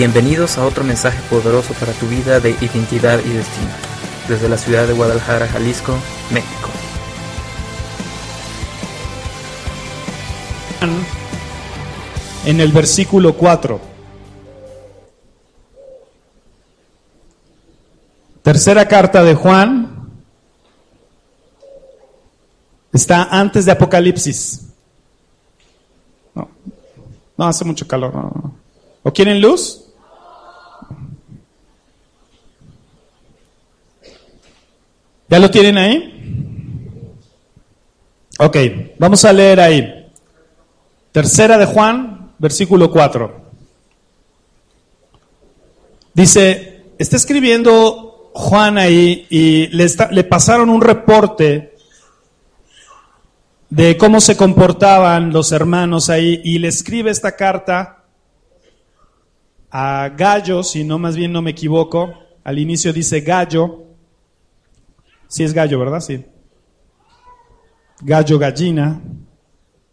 Bienvenidos a otro mensaje poderoso para tu vida de identidad y destino, desde la ciudad de Guadalajara, Jalisco, México. En el versículo 4. Tercera carta de Juan. Está antes de Apocalipsis. No, no hace mucho calor. no, no. ¿O quieren luz? ¿Ya lo tienen ahí? Ok, vamos a leer ahí. Tercera de Juan, versículo 4. Dice, está escribiendo Juan ahí y le, le pasaron un reporte de cómo se comportaban los hermanos ahí y le escribe esta carta a Gallo, si no más bien no me equivoco. Al inicio dice Gallo. Sí es Gallo, ¿verdad? Sí. Gallo Gallina.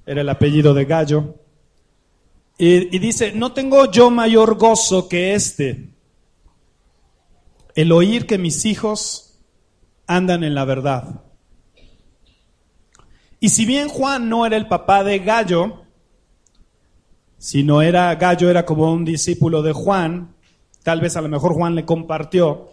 Era el apellido de Gallo. Y, y dice, no tengo yo mayor gozo que este, el oír que mis hijos andan en la verdad. Y si bien Juan no era el papá de Gallo, sino era Gallo era como un discípulo de Juan, tal vez a lo mejor Juan le compartió,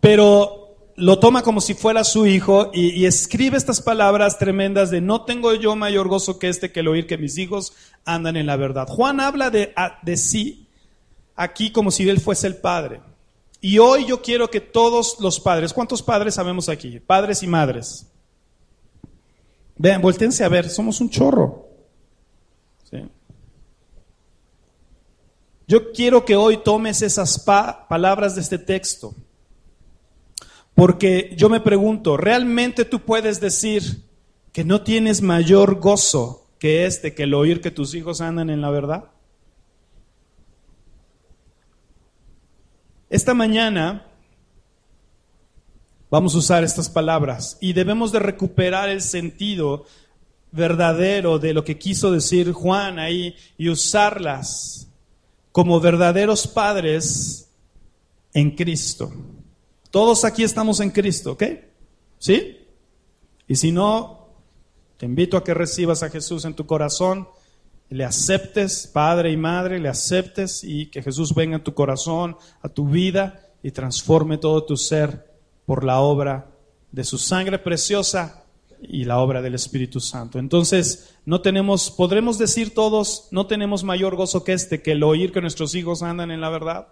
pero lo toma como si fuera su hijo y, escribe estas palabras tremendas de no tengo yo mayor gozo que este que el oír que mis hijos andan en la verdad. Juan habla de, de sí aquí como si él fuese el padre. Y hoy yo quiero que todos los padres, ¿cuántos padres sabemos aquí? Padres y madres. Vean, voltense a ver, somos un chorro. Yo quiero que hoy tomes esas pa- palabras de este texto, porque yo me pregunto, ¿realmente tú puedes decir que no tienes mayor gozo que este, que el oír que tus hijos andan en la verdad? Esta mañana vamos a usar estas palabras y debemos de recuperar el sentido verdadero de lo que quiso decir Juan ahí y usarlas como verdaderos padres en Cristo. Todos aquí estamos en Cristo, ¿ok? ¿Sí? Y si no, te invito a que recibas a Jesús en tu corazón, le aceptes, padre y madre, le aceptes y que Jesús venga en tu corazón, a tu vida y transforme todo tu ser por la obra de su sangre preciosa y la obra del Espíritu Santo. Entonces, no tenemos, podremos decir todos, no tenemos mayor gozo que este, que el oír que nuestros hijos andan en la verdad.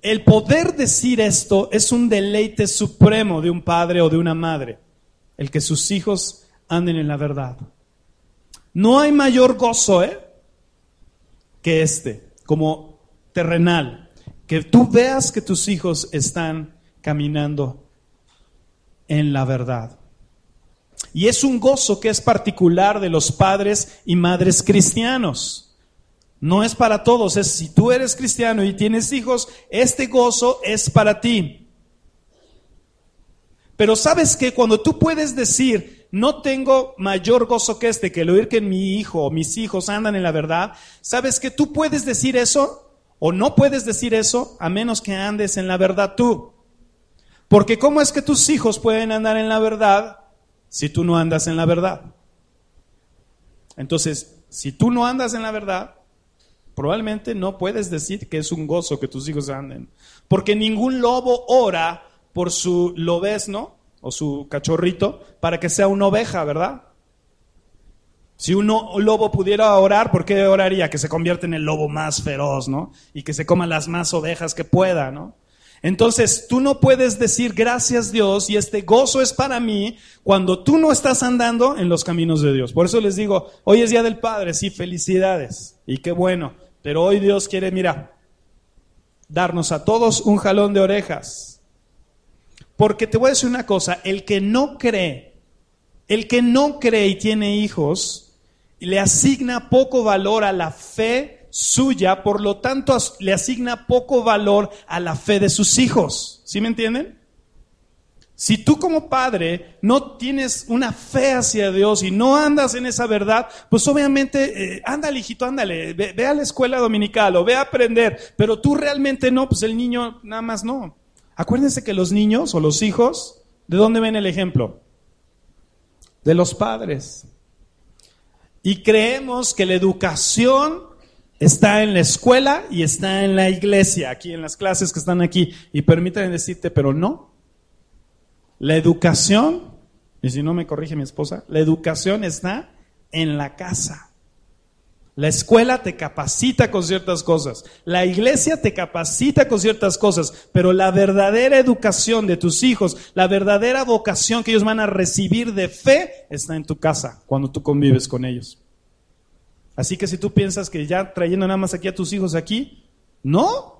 El poder decir esto es un deleite supremo de un padre o de una madre, el que sus hijos anden en la verdad. No hay mayor gozo, ¿eh? Que este, como terrenal, que tú veas que tus hijos están caminando en la verdad. Y es un gozo que es particular de los padres y madres cristianos. No es para todos, es si tú eres cristiano y tienes hijos, este gozo es para ti. Pero sabes que cuando tú puedes decir, no tengo mayor gozo que este, que el oír que mi hijo o mis hijos andan en la verdad, sabes que tú puedes decir eso o no puedes decir eso a menos que andes en la verdad tú. Porque ¿cómo es que tus hijos pueden andar en la verdad si tú no andas en la verdad? Entonces, si tú no andas en la verdad, probablemente no puedes decir que es un gozo que tus hijos anden. Porque ningún lobo ora por su lobezno o su cachorrito para que sea una oveja, ¿verdad? Si un lobo pudiera orar, ¿por qué oraría? Que se convierta en el lobo más feroz, ¿no? Y que se coma las más ovejas que pueda, ¿no? Entonces, tú no puedes decir gracias Dios y este gozo es para mí cuando tú no estás andando en los caminos de Dios. Por eso les digo, hoy es Día del Padre, sí, felicidades. Y qué bueno. Pero hoy Dios quiere, mira, darnos a todos un jalón de orejas. Porque te voy a decir una cosa, el que no cree, el que no cree y tiene hijos, le asigna poco valor a la fe suya, por lo tanto le asigna poco valor a la fe de sus hijos. ¿Sí me entienden? Si tú como padre no tienes una fe hacia Dios y no andas en esa verdad, pues obviamente, eh, ándale hijito, ándale, ve, a la escuela dominical o ve a aprender, pero tú realmente no, pues el niño nada más no. Acuérdense que los niños o los hijos, ¿de dónde ven el ejemplo? De los padres. Y creemos que la educación está en la escuela y está en la iglesia, aquí en las clases que están aquí. Y permítanme decirte, pero no. La educación, y si no me corrige mi esposa, la educación está en la casa. La escuela te capacita con ciertas cosas, la iglesia te capacita con ciertas cosas, pero la verdadera educación de tus hijos, la verdadera vocación que ellos van a recibir de fe está en tu casa, cuando tú convives con ellos. Así que si tú piensas que ya trayendo nada más aquí a tus hijos aquí, no,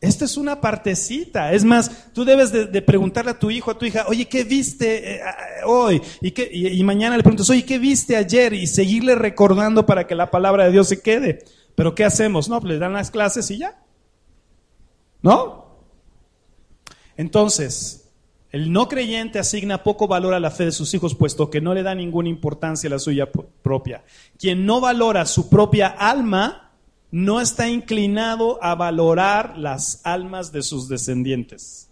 esta es una partecita. Es más, tú debes de, preguntarle a tu hijo, a tu hija, oye, ¿qué viste eh, hoy? Y, qué, y, mañana le preguntas, oye, ¿qué viste ayer? Y seguirle recordando para que la palabra de Dios se quede. Pero ¿qué hacemos? No, pues le dan las clases y ya. ¿No? Entonces, el no creyente asigna poco valor a la fe de sus hijos, puesto que no le da ninguna importancia a la suya propia. Quien no valora su propia alma, no está inclinado a valorar las almas de sus descendientes.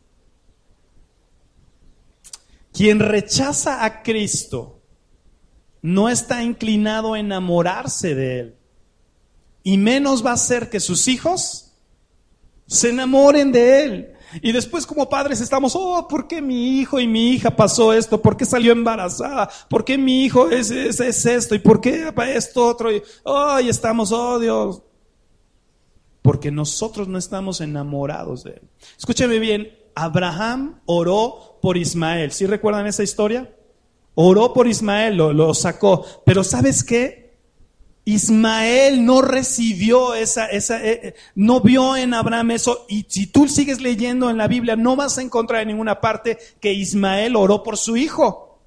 Quien rechaza a Cristo no está inclinado a enamorarse de Él. Y menos va a ser que sus hijos se enamoren de Él. Y después como padres estamos, oh, ¿por qué mi hijo y mi hija pasó esto? ¿Por qué salió embarazada? ¿Por qué mi hijo es, esto? ¿Y por qué esto otro? Y, oh, y estamos, oh Dios, porque nosotros no estamos enamorados de él. Escúcheme bien, Abraham oró por Ismael. ¿Sí recuerdan esa historia? Oró por Ismael, lo, sacó. Pero ¿sabes qué? Ismael no recibió esa, esa eh, eh, no vio en Abraham eso. Y si tú sigues leyendo en la Biblia, no vas a encontrar en ninguna parte que Ismael oró por su hijo.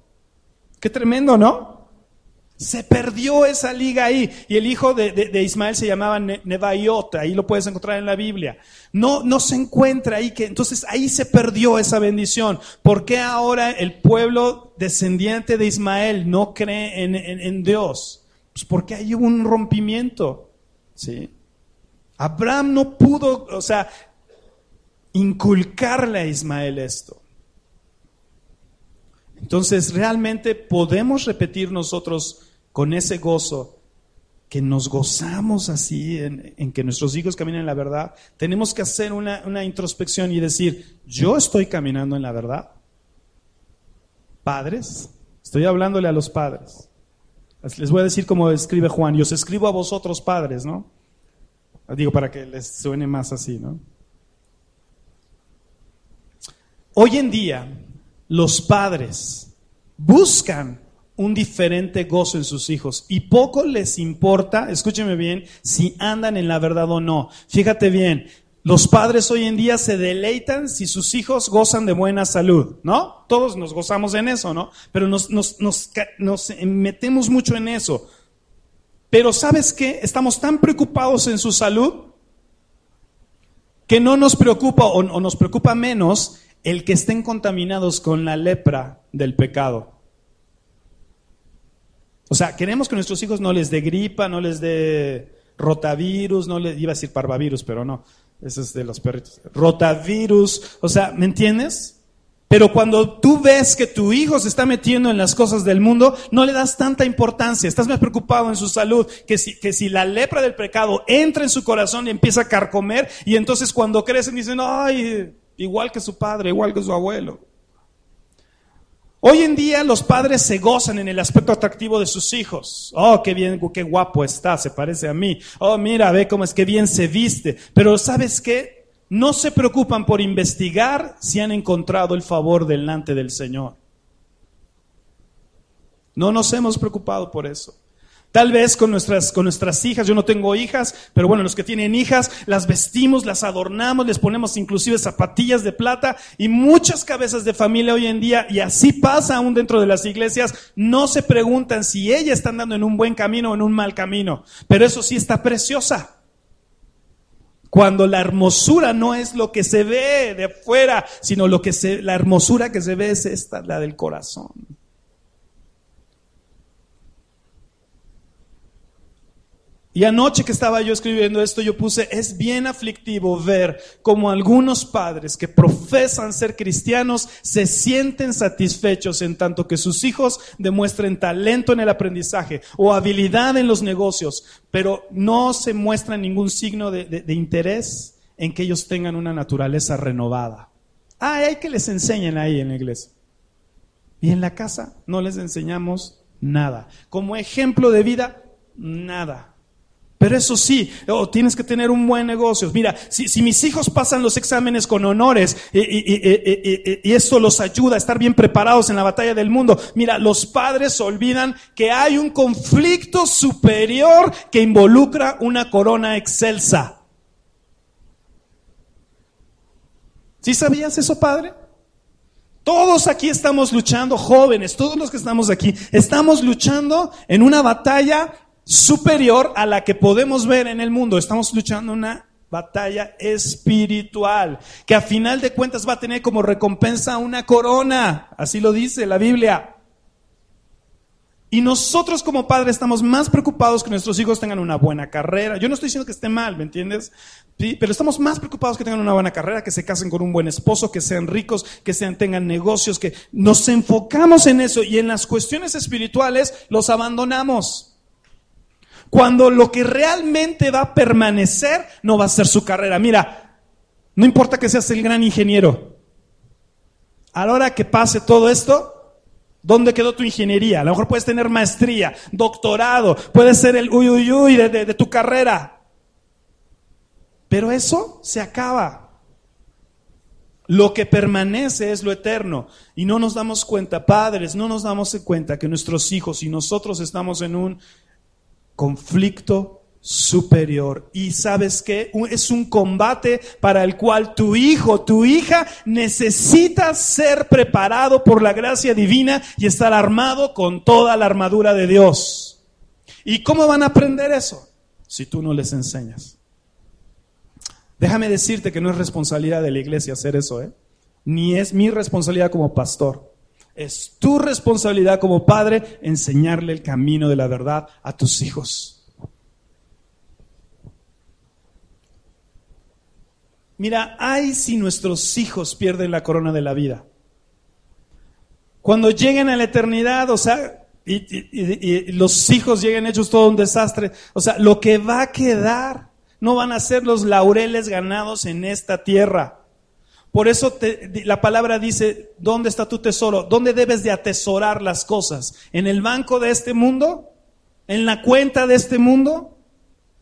Qué tremendo, ¿no? Se perdió esa liga ahí. Y el hijo de, Ismael se llamaba Nebaiot, ahí lo puedes encontrar en la Biblia. No, no se encuentra ahí que, entonces ahí se perdió esa bendición. ¿Por qué ahora el pueblo descendiente de Ismael no cree en, Dios? Pues porque hay un rompimiento. ¿sí? Abraham no pudo, o sea, inculcarle a Ismael esto. Entonces, realmente podemos repetir nosotros con ese gozo que nos gozamos así en, que nuestros hijos caminen en la verdad, tenemos que hacer una, una introspección y decir, yo estoy caminando en la verdad. Padres, estoy hablándole a los padres. Les voy a decir como escribe Juan, yo os escribo a vosotros padres, ¿no? Digo para que les suene más así, ¿no? Hoy en día, los padres buscan un diferente gozo en sus hijos. Y poco les importa, escúcheme bien, si andan en la verdad o no. Fíjate bien, los padres hoy en día se deleitan si sus hijos gozan de buena salud, ¿no? Todos nos gozamos en eso, ¿no? Pero nos, metemos mucho en eso. Pero ¿sabes qué? Estamos tan preocupados en su salud que no nos preocupa o nos preocupa menos el que estén contaminados con la lepra del pecado. O sea, queremos que nuestros hijos no les dé gripa, no les dé rotavirus, no les iba a decir parvavirus, pero no, eso es de los perritos. Rotavirus, o sea, ¿me entiendes? Pero cuando tú ves que tu hijo se está metiendo en las cosas del mundo, no le das tanta importancia, estás más preocupado en su salud, que si, que si la lepra del pecado entra en su corazón y empieza a carcomer, y entonces cuando crecen dicen, ay, igual que su padre, igual que su abuelo. Hoy en día los padres se gozan en el aspecto atractivo de sus hijos. Oh, qué bien, qué guapo está, se parece a mí. Oh, mira, ve cómo es que bien se viste. Pero ¿sabes qué? No se preocupan por investigar si han encontrado el favor delante del Señor. No nos hemos preocupado por eso. Tal vez con nuestras, con nuestras hijas, yo no tengo hijas, pero bueno, los que tienen hijas, las vestimos, las adornamos, les ponemos inclusive zapatillas de plata y muchas cabezas de familia hoy en día, y así pasa aún dentro de las iglesias, no se preguntan si ella está andando en un buen camino o en un mal camino, pero eso sí está preciosa. Cuando la hermosura no es lo que se ve de afuera, sino lo que se, la hermosura que se ve es esta, la del corazón. Y anoche que estaba yo escribiendo esto, yo puse, es bien aflictivo ver cómo algunos padres que profesan ser cristianos se sienten satisfechos en tanto que sus hijos demuestren talento en el aprendizaje o habilidad en los negocios, pero no se muestra ningún signo de, interés en que ellos tengan una naturaleza renovada. Ah, hay que les enseñen ahí en la iglesia. Y en la casa no les enseñamos nada. Como ejemplo de vida, nada. Pero eso sí, oh, tienes que tener un buen negocio. Mira, si, mis hijos pasan los exámenes con honores y, esto los ayuda a estar bien preparados en la batalla del mundo, mira, los padres olvidan que hay un conflicto superior que involucra una corona excelsa. ¿Sí sabías eso, padre? Todos aquí estamos luchando, jóvenes, todos los que estamos aquí, estamos luchando en una batalla superior a la que podemos ver en el mundo. Estamos luchando una batalla espiritual, que a final de cuentas va a tener como recompensa una corona. Así lo dice la Biblia. Y nosotros como padres estamos más preocupados que nuestros hijos tengan una buena carrera. Yo no estoy diciendo que esté mal, ¿me entiendes? pero estamos más preocupados que tengan una buena carrera, que se casen con un buen esposo, que sean ricos, que sean, tengan negocios, que nos enfocamos en eso y en las cuestiones espirituales los abandonamos. Cuando lo que realmente va a permanecer no va a ser su carrera. Mira, no importa que seas el gran ingeniero. A la hora que pase todo esto, ¿dónde quedó tu ingeniería? A lo mejor puedes tener maestría, doctorado, puedes ser el uy, uy, uy de, de tu carrera. Pero eso se acaba. Lo que permanece es lo eterno. Y no nos damos cuenta, padres, no nos damos cuenta que nuestros hijos y nosotros estamos en un conflicto superior. Y sabes que es un combate para el cual tu hijo, tu hija necesita ser preparado por la gracia divina y estar armado con toda la armadura de Dios. ¿Y cómo van a aprender eso? Si tú no les enseñas. Déjame decirte que no es responsabilidad de la iglesia hacer eso, ¿eh? ni es mi responsabilidad como pastor. Es tu responsabilidad como padre enseñarle el camino de la verdad a tus hijos. Mira, ay si nuestros hijos pierden la corona de la vida. Cuando lleguen a la eternidad, o sea, y, los hijos lleguen hechos todo un desastre, o sea, lo que va a quedar no van a ser los laureles ganados en esta tierra. Por eso la palabra dice, ¿dónde está tu tesoro? ¿Dónde debes de atesorar las cosas? ¿En el banco de este mundo? ¿En la cuenta de este mundo?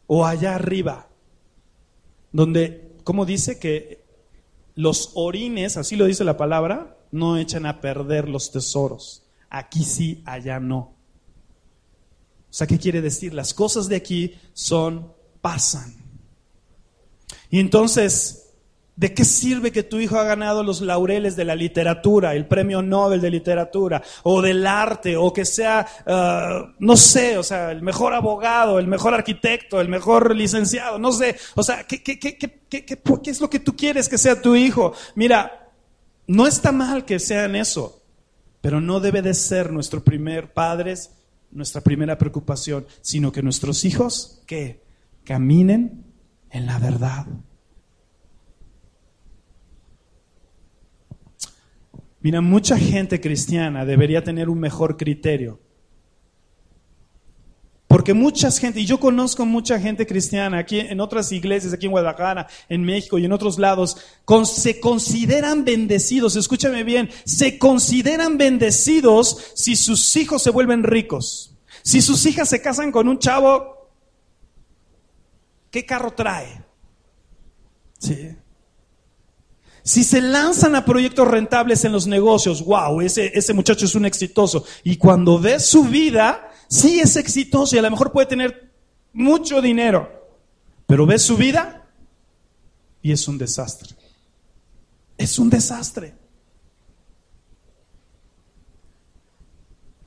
¿O allá arriba? Donde, ¿cómo dice que los orines, así lo dice la palabra, no echan a perder los tesoros? Aquí sí, allá no. O sea, ¿qué quiere decir? Las cosas de aquí son, pasan. Y entonces, ¿De qué sirve que tu hijo ha ganado los laureles de la literatura, el premio Nobel de literatura, o del arte, o que sea, uh, no sé, o sea, el mejor abogado, el mejor arquitecto, el mejor licenciado, no sé, o sea, ¿qué, qué, qué, qué, es lo que tú quieres que sea tu hijo? Mira, no está mal que sean eso, pero no debe de ser nuestro primer padres, nuestra primera preocupación, sino que nuestros hijos, que caminen en la verdad. Mira, mucha gente cristiana debería tener un mejor criterio. Porque mucha gente, y yo conozco mucha gente cristiana aquí en otras iglesias, aquí en Guadalajara, en México y en otros lados, se consideran bendecidos, escúchame bien, se consideran bendecidos si sus hijos se vuelven ricos. Si sus hijas se casan con un chavo, ¿qué carro trae? Sí. Si se lanzan a proyectos rentables en los negocios, wow, ese, ese muchacho es un exitoso. Y cuando ves su vida, sí es exitoso y a lo mejor puede tener mucho dinero. Pero ves su vida y es un desastre. Es un desastre.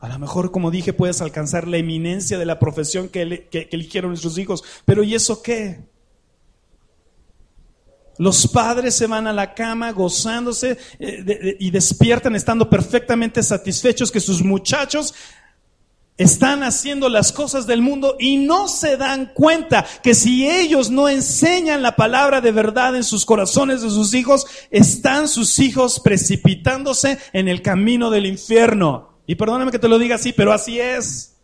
A lo mejor, como dije, puedes alcanzar la eminencia de la profesión que, que eligieron nuestros hijos. Pero ¿y eso qué? Los padres se van a la cama gozándose eh, y despiertan estando perfectamente satisfechos que sus muchachos están haciendo las cosas del mundo y no se dan cuenta que si ellos no enseñan la palabra de verdad en sus corazones de sus hijos, están sus hijos precipitándose en el camino del infierno. Y perdóname que te lo diga así, pero así es.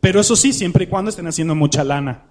Pero eso sí, siempre y cuando estén haciendo mucha lana.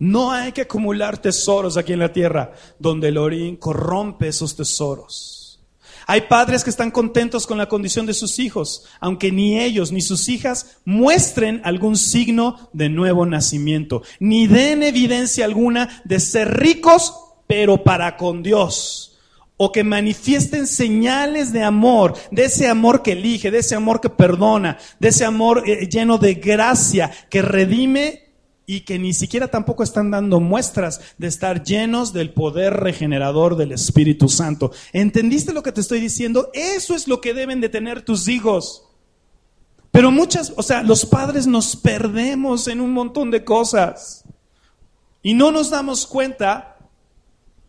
No hay que acumular tesoros aquí en la tierra, donde el orín corrompe esos tesoros. Hay padres que están contentos con la condición de sus hijos, aunque ni ellos ni sus hijas muestren algún signo de nuevo nacimiento, ni den evidencia alguna de ser ricos, pero para con Dios o que manifiesten señales de amor, de ese amor que elige, de ese amor que perdona, de ese amor eh, lleno de gracia, que redime y que ni siquiera tampoco están dando muestras de estar llenos del poder regenerador del Espíritu Santo. ¿Entendiste lo que te estoy diciendo? Eso es lo que deben de tener tus hijos. Pero muchas, o sea, los padres nos perdemos en un montón de cosas y no nos damos cuenta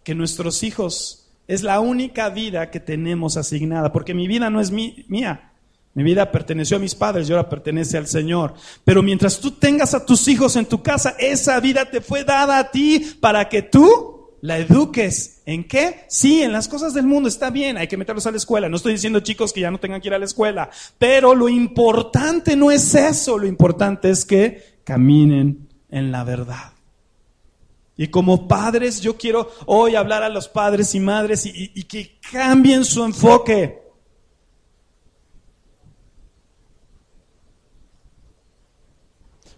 que nuestros hijos es la única vida que tenemos asignada, porque mi vida no es mía. Mi vida perteneció a mis padres y ahora pertenece al Señor. Pero mientras tú tengas a tus hijos en tu casa, esa vida te fue dada a ti para que tú la eduques. ¿En qué? Sí, en las cosas del mundo está bien, hay que meterlos a la escuela. No estoy diciendo chicos que ya no tengan que ir a la escuela, pero lo importante no es eso, lo importante es que caminen en la verdad. Y como padres, yo quiero hoy hablar a los padres y madres y, y- y que cambien su enfoque.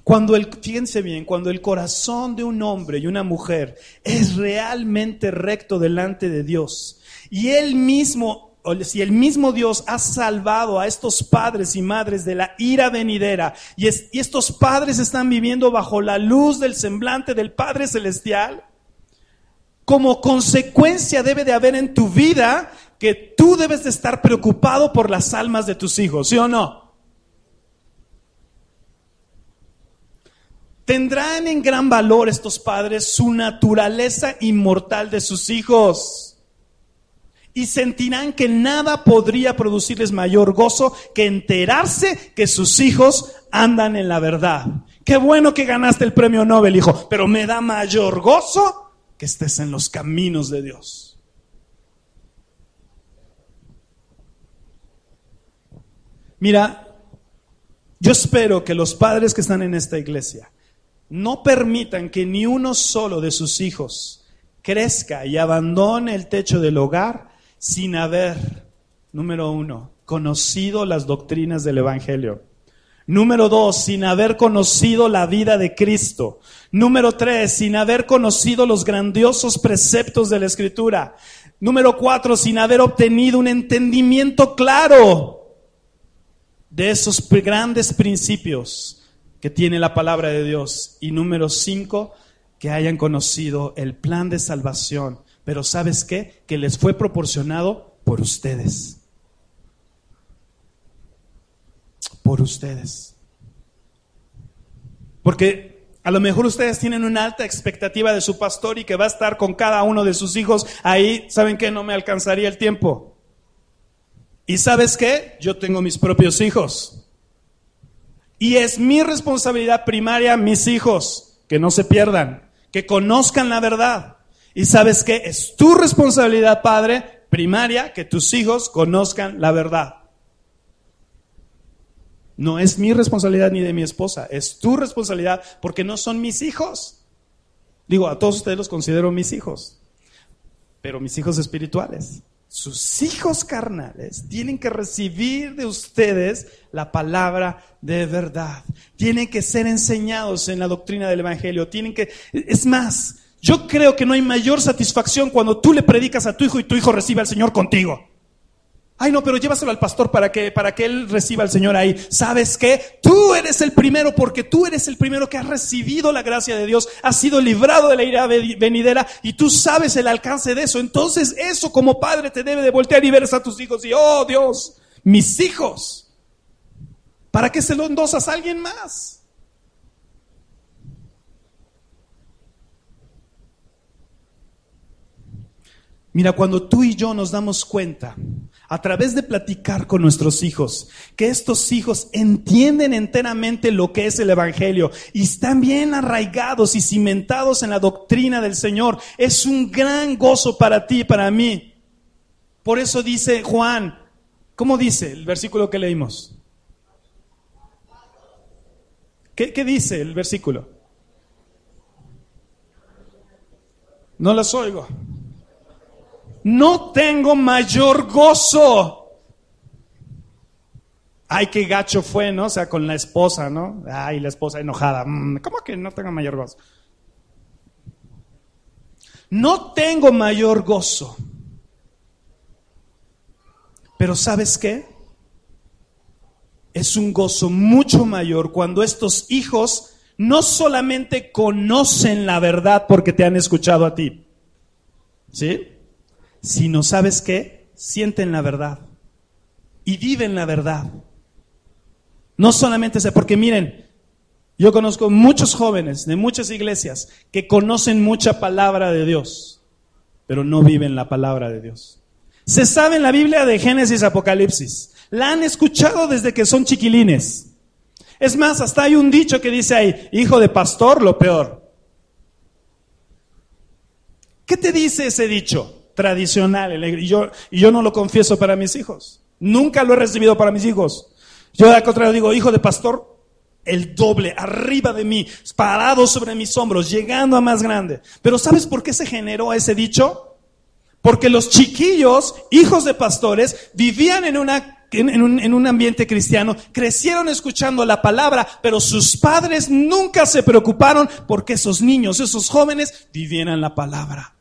Cuando el, fíjense bien, cuando el corazón de un hombre y una mujer es realmente recto delante de Dios y él mismo, si el mismo Dios ha salvado a estos padres y madres de la ira venidera y, y estos padres están viviendo bajo la luz del semblante del Padre Celestial, como consecuencia debe de haber en tu vida que tú debes de estar preocupado por las almas de tus hijos, ¿sí o no? Tendrán en gran valor estos padres su naturaleza inmortal de sus hijos y sentirán que nada podría producirles mayor gozo que enterarse que sus hijos andan en la verdad. Qué bueno que ganaste el premio Nobel, hijo, pero me da mayor gozo que estés en los caminos de Dios. Mira, yo espero que los padres que están en esta iglesia no permitan que ni uno solo de sus hijos crezca y abandone el techo del hogar sin haber, número uno, conocido las doctrinas del Evangelio. Número dos, sin haber conocido la vida de Cristo. Número tres, sin haber conocido los grandiosos preceptos de la Escritura. Número cuatro, sin haber obtenido un entendimiento claro de esos grandes principios que tiene la palabra de Dios. Y número cinco, que hayan conocido el plan de salvación. Pero ¿sabes qué? Que les fue proporcionado por ustedes. Por ustedes. Porque a lo mejor ustedes tienen una alta expectativa de su pastor y que va a estar con cada uno de sus hijos. Ahí, ¿saben qué? No me alcanzaría el tiempo. Y sabes qué? Yo tengo mis propios hijos. Y es mi responsabilidad primaria mis hijos, que no se pierdan, que conozcan la verdad. Y sabes qué? Es tu responsabilidad, padre, primaria, que tus hijos conozcan la verdad. No es mi responsabilidad ni de mi esposa, es tu responsabilidad porque no son mis hijos. Digo, a todos ustedes los considero mis hijos, pero mis hijos espirituales. Sus hijos carnales tienen que recibir de ustedes la palabra de verdad. Tienen que ser enseñados en la doctrina del Evangelio. Tienen que, es más, yo creo que no hay mayor satisfacción cuando tú le predicas a tu hijo y tu hijo recibe al Señor contigo. Ay, no, pero llévaselo al pastor para que, para que él reciba al Señor ahí. ¿Sabes qué? Tú eres el primero porque tú eres el primero que ha recibido la gracia de Dios, has sido librado de la ira ve- venidera y tú sabes el alcance de eso. Entonces eso como padre te debe de voltear y ver a tus hijos y, oh Dios, mis hijos. ¿Para qué se lo endosas a alguien más? Mira, cuando tú y yo nos damos cuenta, a través de platicar con nuestros hijos, que estos hijos entienden enteramente lo que es el Evangelio y están bien arraigados y cimentados en la doctrina del Señor, es un gran gozo para ti y para mí. Por eso dice Juan, ¿cómo dice el versículo que leímos? ¿Qué, qué dice el versículo? No las oigo no tengo mayor gozo. Ay, qué gacho fue, ¿no? O sea, con la esposa, ¿no? Ay, la esposa enojada. Mm, ¿Cómo que no tengo mayor gozo? No tengo mayor gozo. Pero ¿sabes qué? Es un gozo mucho mayor cuando estos hijos no solamente conocen la verdad porque te han escuchado a ti. ¿Sí? Sino sabes qué, sienten la verdad y viven la verdad. No solamente sé, porque miren, yo conozco muchos jóvenes de muchas iglesias que conocen mucha palabra de Dios, pero no viven la palabra de Dios. Se sabe en la Biblia de Génesis, Apocalipsis. La han escuchado desde que son chiquilines. Es más, hasta hay un dicho que dice ahí, hijo de pastor, lo peor. ¿Qué te dice ese dicho? Tradicional. Y yo, y yo no lo confieso para mis hijos. Nunca lo he recibido para mis hijos. Yo al contrario digo, hijo de pastor, el doble, arriba de mí, parado sobre mis hombros, llegando a más grande. Pero ¿sabes por qué se generó ese dicho? Porque los chiquillos, hijos de pastores, vivían en una un, en, un, ambiente cristiano, crecieron escuchando la palabra, pero sus padres nunca se preocuparon porque esos niños, esos jóvenes vivieran la palabra.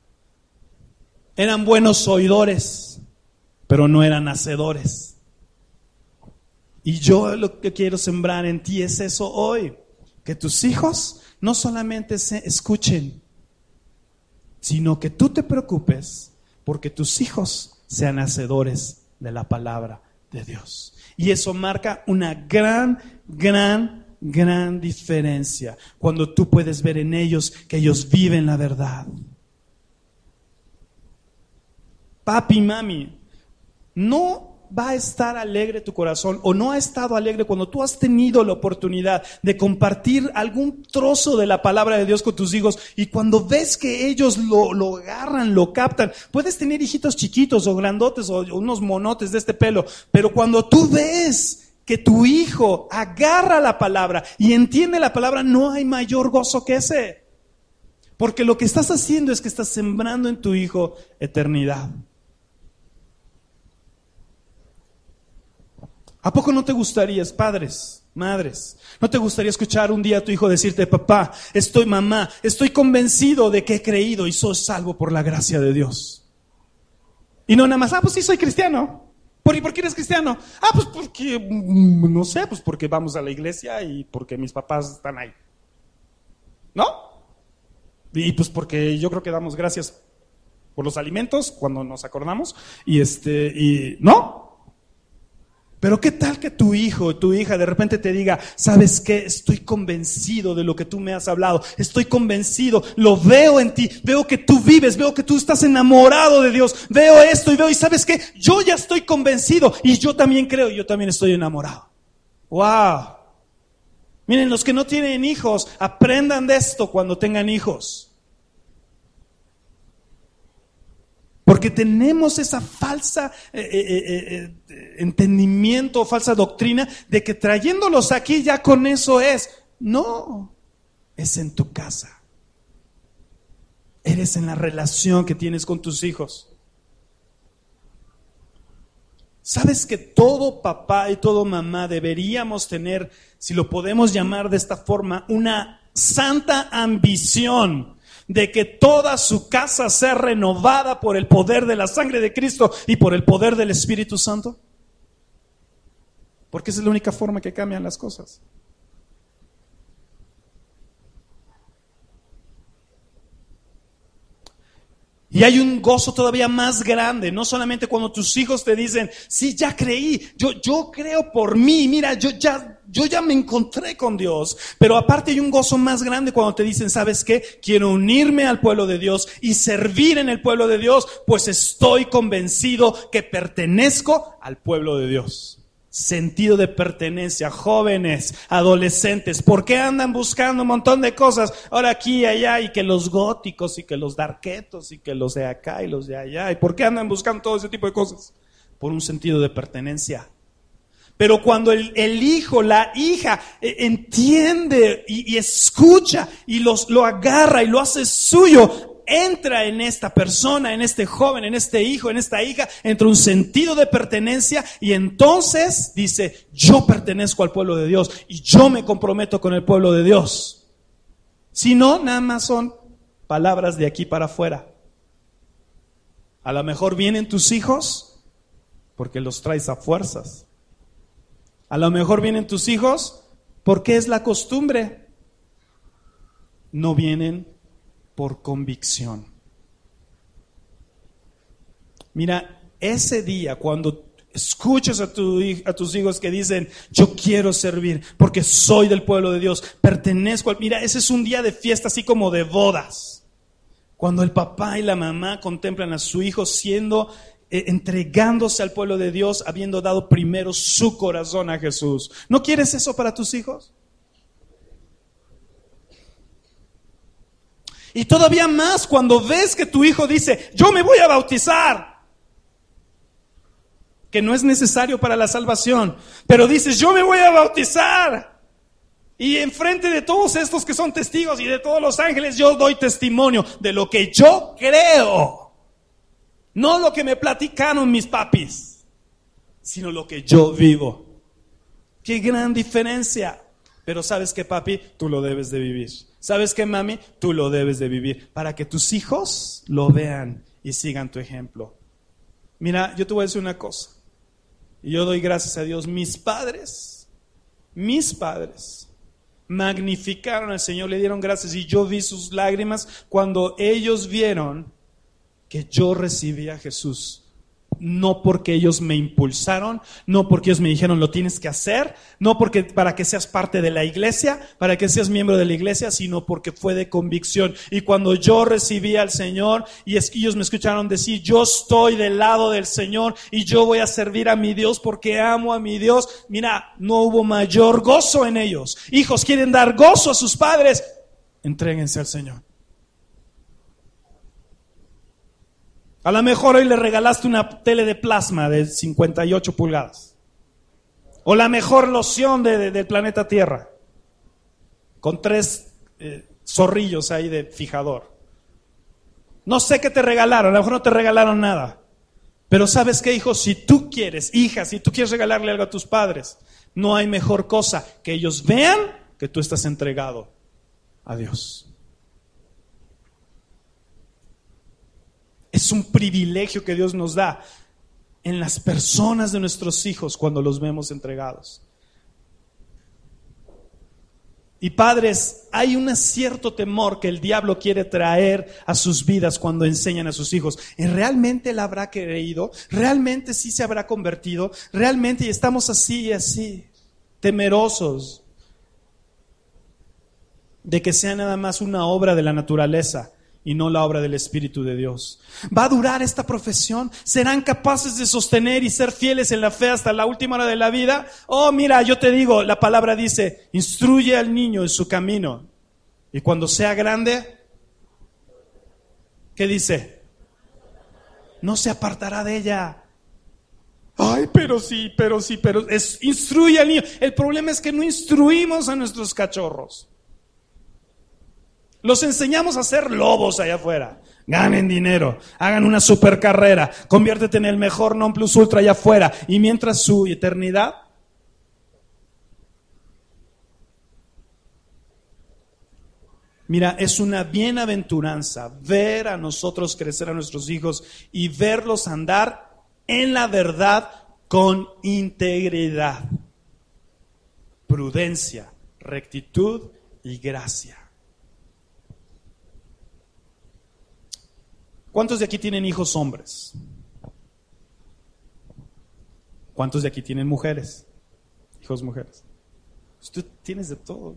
Eran buenos oidores, pero no eran hacedores. Y yo lo que quiero sembrar en ti es eso hoy, que tus hijos no solamente se escuchen, sino que tú te preocupes porque tus hijos sean hacedores de la palabra de Dios. Y eso marca una gran, gran, gran diferencia cuando tú puedes ver en ellos que ellos viven la verdad papi, mami, no va a estar alegre tu corazón o no ha estado alegre cuando tú has tenido la oportunidad de compartir algún trozo de la palabra de Dios con tus hijos y cuando ves que ellos lo, lo agarran, lo captan, puedes tener hijitos chiquitos o grandotes o unos monotes de este pelo, pero cuando tú ves que tu hijo agarra la palabra y entiende la palabra, no hay mayor gozo que ese. Porque lo que estás haciendo es que estás sembrando en tu hijo eternidad. ¿A poco no te gustaría, padres, madres, no te gustaría escuchar un día a tu hijo decirte, papá, estoy mamá, estoy convencido de que he creído y soy salvo por la gracia de Dios? Y no nada más, ah, pues sí, soy cristiano. ¿Por, ¿Y por qué eres cristiano? Ah, pues porque, mm, no sé, pues porque vamos a la iglesia y porque mis papás están ahí. ¿No? Y pues porque yo creo que damos gracias por los alimentos cuando nos acordamos. Y este, y, ¿no? Pero qué tal que tu hijo o tu hija de repente te diga, ¿sabes qué? Estoy convencido de lo que tú me has hablado. Estoy convencido, lo veo en ti, veo que tú vives, veo que tú estás enamorado de Dios, veo esto y veo, y ¿sabes qué? Yo ya estoy convencido y yo también creo, yo también estoy enamorado. ¡Wow! Miren, los que no tienen hijos, aprendan de esto cuando tengan hijos. Porque tenemos esa falsa eh, eh, eh, entendimiento, falsa doctrina de que trayéndolos aquí ya con eso es. No, es en tu casa. Eres en la relación que tienes con tus hijos. ¿Sabes que todo papá y todo mamá deberíamos tener, si lo podemos llamar de esta forma, una santa ambición de que toda su casa sea renovada por el poder de la sangre de Cristo y por el poder del Espíritu Santo? Porque es la única forma que cambian las cosas. Y hay un gozo todavía más grande, no solamente cuando tus hijos te dicen, sí, ya creí, yo, yo creo por mí, mira, yo ya, yo ya me encontré con Dios. Pero aparte hay un gozo más grande cuando te dicen, ¿sabes qué? Quiero unirme al pueblo de Dios y servir en el pueblo de Dios, pues estoy convencido que pertenezco al pueblo de Dios sentido de pertenencia, jóvenes, adolescentes, ¿por qué andan buscando un montón de cosas ahora aquí y allá y que los góticos y que los darquetos y que los de acá y los de allá? ¿Y por qué andan buscando todo ese tipo de cosas? Por un sentido de pertenencia. Pero cuando el, hijo, la hija eh, entiende y, y escucha y los, lo agarra y lo hace suyo, entra en esta persona, en este joven, en este hijo, en esta hija, entra un sentido de pertenencia y entonces dice, yo pertenezco al pueblo de Dios y yo me comprometo con el pueblo de Dios. Si no, nada más son palabras de aquí para afuera. A lo mejor vienen tus hijos porque los traes a fuerzas. A lo mejor vienen tus hijos porque es la costumbre. No vienen por convicción. Mira, ese día cuando escuchas a, tus hijos que dicen, yo quiero servir porque soy del pueblo de Dios, pertenezco al... Mira, ese es un día de fiesta así como de bodas. Cuando el papá y la mamá contemplan a su hijo siendo, eh, entregándose al pueblo de Dios, habiendo dado primero su corazón a Jesús. ¿No quieres eso para tus hijos? Y todavía más cuando ves que tu hijo dice, yo me voy a bautizar. Que no es necesario para la salvación. Pero dices, yo me voy a bautizar. Y enfrente de todos estos que son testigos y de todos los ángeles, yo doy testimonio de lo que yo creo. No lo que me platicaron mis papis, sino lo que yo vivo. Qué gran diferencia. Pero sabes que papi, tú lo debes de vivir. ¿Sabes qué, mami? Tú lo debes de vivir para que tus hijos lo vean y sigan tu ejemplo. Mira, yo te voy a decir una cosa. Y yo doy gracias a Dios. Mis padres, mis padres, magnificaron al Señor, le dieron gracias y yo vi sus lágrimas cuando ellos vieron que yo recibí a Jesús no porque ellos me impulsaron, no porque ellos me dijeron lo tienes que hacer, no porque para que seas parte de la iglesia, para que seas miembro de la iglesia, sino porque fue de convicción. Y cuando yo recibí al Señor y es que ellos me escucharon decir, yo estoy del lado del Señor y yo voy a servir a mi Dios porque amo a mi Dios, mira, no hubo mayor gozo en ellos. Hijos quieren dar gozo a sus padres, entréguense al Señor. A lo mejor hoy le regalaste una tele de plasma de 58 pulgadas. O la mejor loción del planeta Tierra. Con tres eh, zorrillos ahí de fijador. No sé qué te regalaron, a lo mejor no te regalaron nada. Pero sabes qué, hijo, si tú quieres, hija, si tú quieres regalarle algo a tus padres, no hay mejor cosa que ellos vean que tú estás entregado a Dios. Es un privilegio que Dios nos da en las personas de nuestros hijos cuando los vemos entregados. Y padres, hay un cierto temor que el diablo quiere traer a sus vidas cuando enseñan a sus hijos. ¿Y realmente él habrá creído? ¿Realmente sí se habrá convertido? ¿Realmente y estamos así y así, temerosos de que sea nada más una obra de la naturaleza? Y no la obra del Espíritu de Dios. ¿Va a durar esta profesión? ¿Serán capaces de sostener y ser fieles en la fe hasta la última hora de la vida? Oh, mira, yo te digo, la palabra dice, instruye al niño en su camino. Y cuando sea grande, ¿qué dice? No se apartará de ella. Ay, pero sí, pero sí, pero es, instruye al niño. El problema es que no instruimos a nuestros cachorros. Los enseñamos a ser lobos allá afuera. Ganen dinero, hagan una super carrera, conviértete en el mejor non plus ultra allá afuera. Y mientras su eternidad Mira, es una bienaventuranza ver a nosotros crecer a nuestros hijos y verlos andar en la verdad con integridad, prudencia, rectitud y gracia. ¿Cuántos de aquí tienen hijos hombres? ¿Cuántos de aquí tienen mujeres? Hijos mujeres. Tú tienes de todo.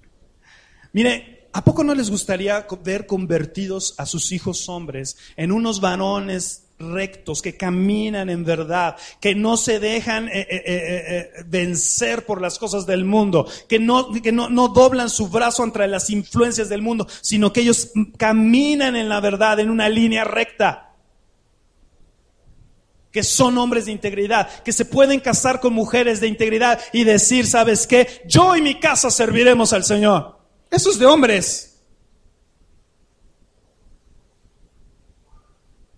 Mire, ¿a poco no les gustaría ver convertidos a sus hijos hombres en unos varones rectos, que caminan en verdad, que no se dejan eh, eh, eh, vencer por las cosas del mundo, que, no, que no, no doblan su brazo ante las influencias del mundo, sino que ellos caminan en la verdad, en una línea recta que son hombres de integridad, que se pueden casar con mujeres de integridad y decir, ¿sabes qué? Yo y mi casa serviremos al Señor. Eso es de hombres.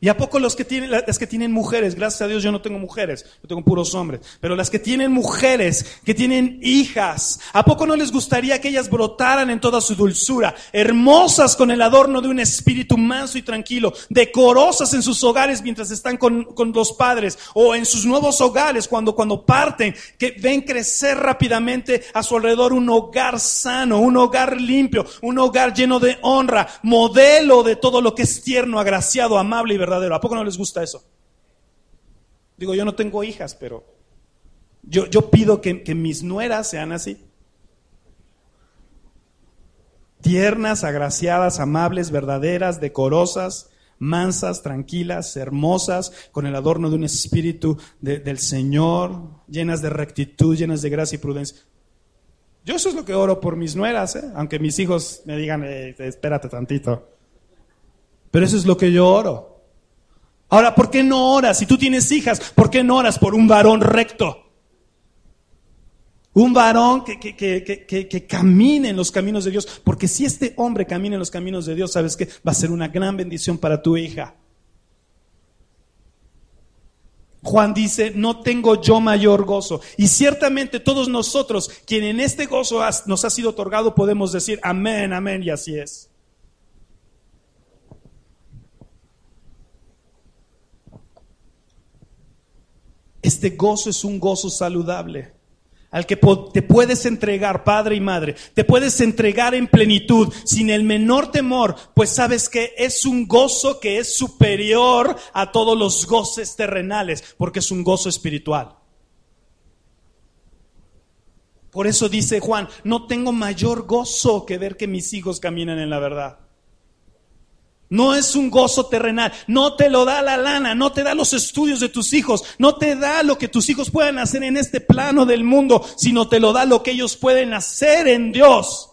¿Y a poco los que tienen, las que tienen mujeres? Gracias a Dios yo no tengo mujeres, yo tengo puros hombres. Pero las que tienen mujeres, que tienen hijas, ¿a poco no les gustaría que ellas brotaran en toda su dulzura? Hermosas con el adorno de un espíritu manso y tranquilo, decorosas en sus hogares mientras están con, con los padres o en sus nuevos hogares cuando, cuando parten, que ven crecer rápidamente a su alrededor un hogar sano, un hogar limpio, un hogar lleno de honra, modelo de todo lo que es tierno, agraciado, amable y verdadero ¿A poco no les gusta eso? Digo, yo no tengo hijas, pero yo, yo pido que, que mis nueras sean así. Tiernas, agraciadas, amables, verdaderas, decorosas, mansas, tranquilas, hermosas, con el adorno de un espíritu del Señor, llenas de rectitud, llenas de gracia y prudencia. Yo eso es lo que oro por mis nueras, ¿eh? aunque mis hijos me digan, eh, espérate tantito. Pero eso es lo que yo oro. Ahora, ¿por qué no oras? Si tú tienes hijas, ¿por qué no oras por un varón recto? Un varón que, que, camine en los caminos de Dios. Porque si este hombre camina en los caminos de Dios, ¿sabes qué? Va a ser una gran bendición para tu hija. Juan dice, no tengo yo mayor gozo. Y ciertamente todos nosotros, quien en este gozo nos ha sido otorgado, podemos decir, amén, amén, y así es. Este gozo es un gozo saludable al que te puedes entregar, padre y madre, te puedes entregar en plenitud, sin el menor temor, pues sabes que es un gozo que es superior a todos los goces terrenales, porque es un gozo espiritual. Por eso dice Juan, no tengo mayor gozo que ver que mis hijos caminan en la verdad. No es un gozo terrenal, no te lo da la lana, no te da los estudios de tus hijos, no te da lo que tus hijos puedan hacer en este plano del mundo, sino te lo da lo que ellos pueden hacer en Dios.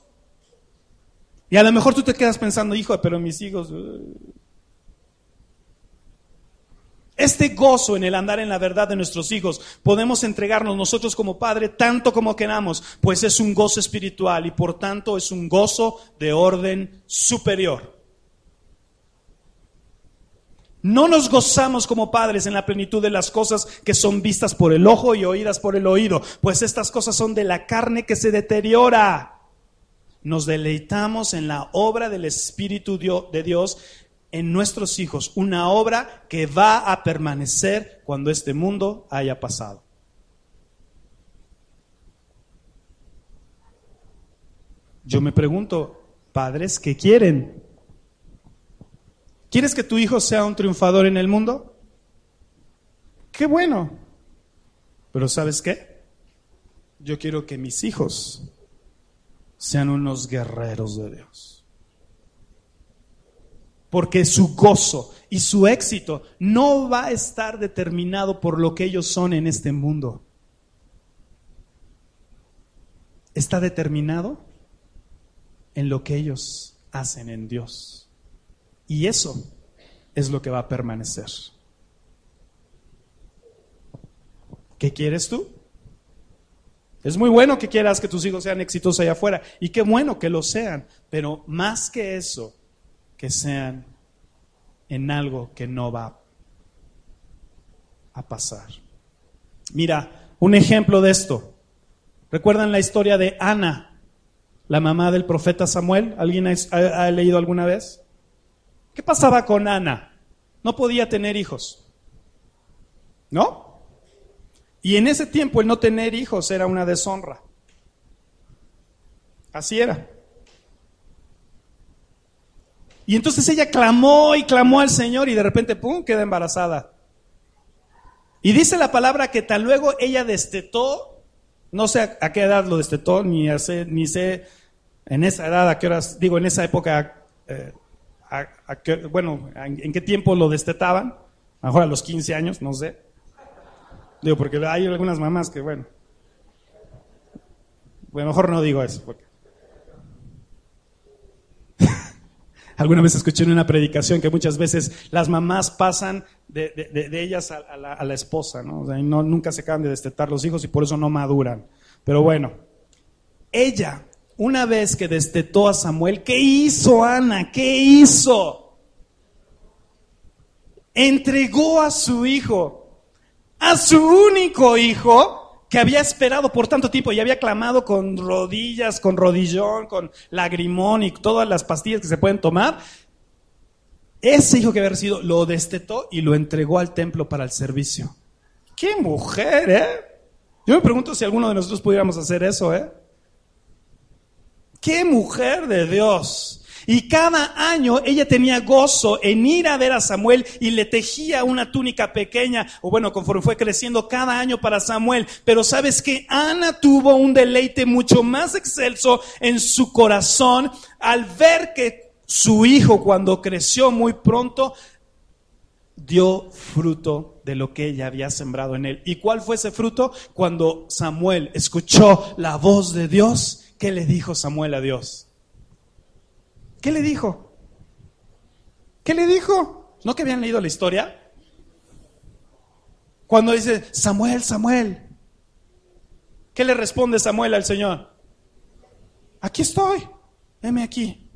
Y a lo mejor tú te quedas pensando, hijo, pero mis hijos... Uh". Este gozo en el andar en la verdad de nuestros hijos podemos entregarnos nosotros como padre tanto como queramos, pues es un gozo espiritual y por tanto es un gozo de orden superior. No nos gozamos como padres en la plenitud de las cosas que son vistas por el ojo y oídas por el oído, pues estas cosas son de la carne que se deteriora. Nos deleitamos en la obra del Espíritu de Dios en nuestros hijos, una obra que va a permanecer cuando este mundo haya pasado. Yo me pregunto, padres, ¿qué quieren? ¿Quieres que tu hijo sea un triunfador en el mundo? Qué bueno. Pero ¿sabes qué? Yo quiero que mis hijos sean unos guerreros de Dios. Porque su gozo y su éxito no va a estar determinado por lo que ellos son en este mundo. Está determinado en lo que ellos hacen en Dios. Y eso es lo que va a permanecer. ¿Qué quieres tú? Es muy bueno que quieras que tus hijos sean exitosos allá afuera y qué bueno que lo sean, pero más que eso, que sean en algo que no va a pasar. Mira, un ejemplo de esto. ¿Recuerdan la historia de Ana, la mamá del profeta Samuel? ¿Alguien ha, leído alguna vez? ¿Qué pasaba con Ana? No podía tener hijos. ¿No? Y en ese tiempo el no tener hijos era una deshonra. Así era. Y entonces ella clamó y clamó al Señor y de repente, ¡pum!, queda embarazada. Y dice la palabra que tal luego ella destetó, no sé a qué edad lo destetó, ni sé, ni sé en esa edad, a qué horas, digo, en esa época, eh, bueno, en, qué tiempo lo destetaban, a lo mejor a los 15 años, no sé. Digo, porque hay algunas mamás que, bueno, bueno, mejor no digo eso. Porque... Alguna vez escuché en una predicación que muchas veces las mamás pasan de, ellas a, la, esposa, ¿no? O sea, no, nunca se acaban de destetar los hijos y por eso no maduran. Pero bueno, ella, una vez que destetó a Samuel, ¿qué hizo Ana? ¿Qué hizo? Entregó a su hijo, a su único hijo, que había esperado por tanto tiempo y había clamado con rodillas, con rodillón, con lagrimón y todas las pastillas que se pueden tomar, ese hijo que había recibido lo destetó y lo entregó al templo para el servicio. ¡Qué mujer, eh! Yo me pregunto si alguno de nosotros pudiéramos hacer eso, ¿eh? ¡Qué mujer de Dios! Y cada año ella tenía gozo en ir a ver a Samuel y le tejía una túnica pequeña, o bueno, conforme fue creciendo cada año para Samuel. Pero sabes que Ana tuvo un deleite mucho más excelso en su corazón al ver que su hijo cuando creció muy pronto dio fruto de lo que ella había sembrado en él. ¿Y cuál fue ese fruto? Cuando Samuel escuchó la voz de Dios, ¿qué le dijo Samuel a Dios? ¿Qué le dijo? ¿Qué le dijo? ¿No que habían leído la historia? Cuando dice, Samuel, Samuel, ¿qué le responde Samuel al Señor? Aquí estoy, heme aquí.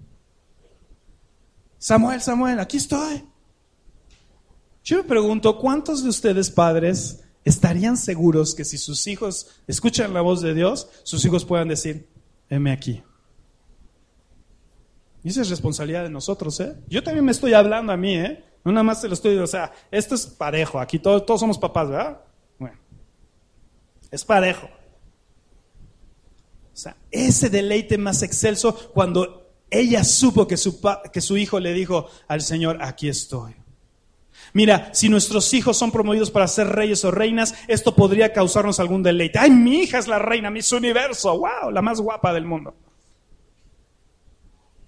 Samuel, Samuel, aquí estoy. Yo me pregunto, ¿cuántos de ustedes padres estarían seguros que si sus hijos escuchan la voz de Dios, sus hijos puedan decir, heme aquí? Y esa es responsabilidad de nosotros, ¿eh? Yo también me estoy hablando a mí, ¿eh? No nada más se lo estoy, o sea, esto es parejo, aquí todos, todos somos papás, ¿verdad? Bueno, es parejo. O sea, ese deleite más excelso cuando ella supo que su, que su hijo le dijo al Señor, aquí estoy. Mira, si nuestros hijos son promovidos para ser reyes o reinas, esto podría causarnos algún deleite. Ay, mi hija es la reina, mi universo, wow, la más guapa del mundo.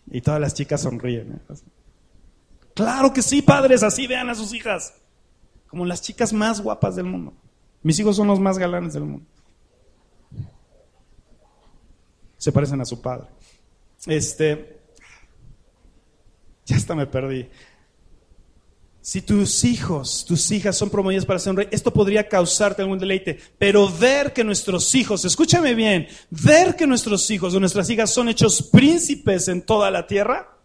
Y todas las chicas sonríen. ¿eh? Claro que sí, padres, así vean a sus hijas. Como las chicas más guapas del mundo. Mis hijos son los más galanes del mundo. Se parecen a su padre. Este. Ya hasta me perdí. Si tus hijos, tus hijas son promovidas para ser un rey, esto podría causarte algún deleite. Pero ver que nuestros hijos, escúchame bien, ver que nuestros hijos o nuestras hijas son hechos príncipes en toda la tierra,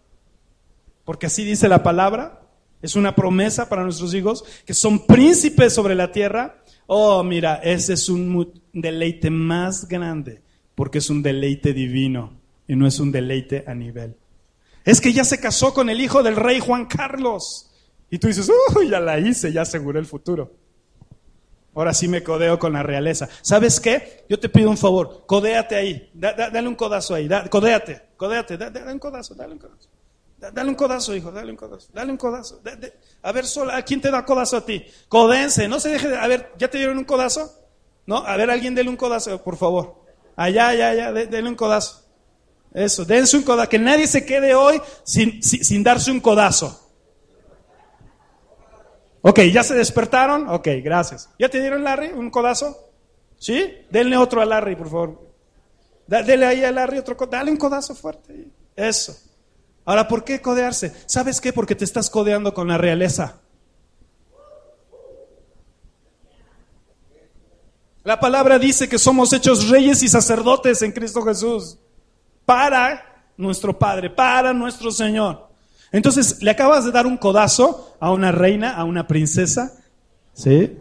porque así dice la palabra, es una promesa para nuestros hijos, que son príncipes sobre la tierra. Oh, mira, ese es un deleite más grande, porque es un deleite divino y no es un deleite a nivel. Es que ya se casó con el hijo del rey Juan Carlos. Y tú dices, uy, ya la hice, ya aseguré el futuro. Ahora sí me codeo con la realeza. ¿Sabes qué? Yo te pido un favor, codéate ahí, dale un codazo ahí, codéate, codéate, dale un codazo, dale un codazo. Dale un codazo, hijo, dale un codazo, dale un codazo. a ver, sola, ¿a quién te da codazo a ti? Codense, no se deje de, a ver, ¿ya te dieron un codazo? ¿No? A ver, alguien dele un codazo, por favor. Allá, allá, allá, dale un codazo. Eso, dense un codazo, que nadie se quede hoy sin, sin darse un codazo. Ok, ¿ya se despertaron? Ok, gracias. ¿Ya te dieron Larry un codazo? ¿Sí? Denle otro a Larry, por favor. Dale ahí a Larry otro codazo. Dale un codazo fuerte. Eso. Ahora, ¿por qué codearse? ¿Sabes qué? Porque te estás codeando con la realeza. La palabra dice que somos hechos reyes y sacerdotes en Cristo Jesús. Para nuestro Padre, para nuestro Señor. Entonces, le acabas de dar un codazo a una reina, a una princesa, ¿sí?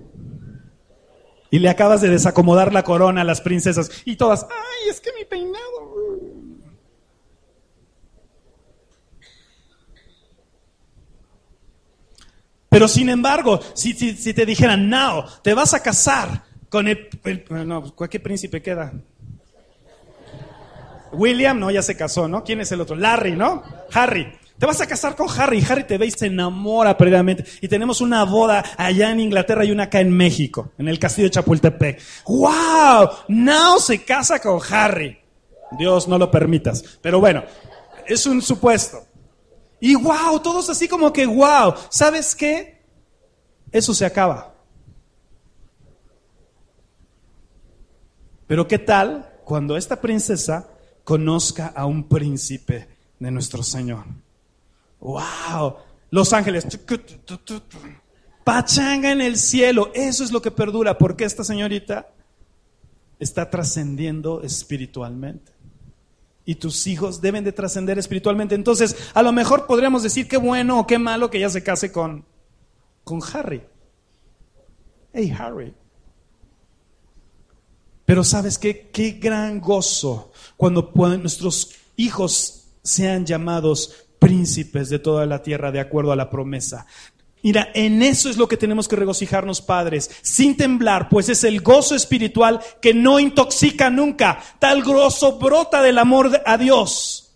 Y le acabas de desacomodar la corona a las princesas. Y todas, ay, es que mi peinado. Pero sin embargo, si, te dijeran, no, te vas a casar con el, no, ¿qué príncipe queda? William, no, ya se casó, ¿no? ¿Quién es el otro? Larry, ¿no? Harry. Te vas a casar con Harry Harry te ve y se enamora perdidamente. Y tenemos una boda allá en Inglaterra y una acá en México, en el castillo de Chapultepec. ¡Wow! Now se casa con Harry. Dios no lo permitas. Pero bueno, es un supuesto. Y wow, todos así como que wow. ¿Sabes qué? Eso se acaba. Pero ¿qué tal cuando esta princesa conozca a un príncipe de nuestro Señor? ¡Wow! Los ángeles. Pachanga en el cielo. Eso es lo que perdura. Porque esta señorita está trascendiendo espiritualmente. Y tus hijos deben de trascender espiritualmente. Entonces, a lo mejor podríamos decir qué bueno o qué malo que ella se case con, con Harry. Hey, Harry. Pero sabes qué? Qué gran gozo cuando nuestros hijos sean llamados príncipes de toda la tierra de acuerdo a la promesa. Mira, en eso es lo que tenemos que regocijarnos, padres, sin temblar, pues es el gozo espiritual que no intoxica nunca. Tal gozo brota del amor a Dios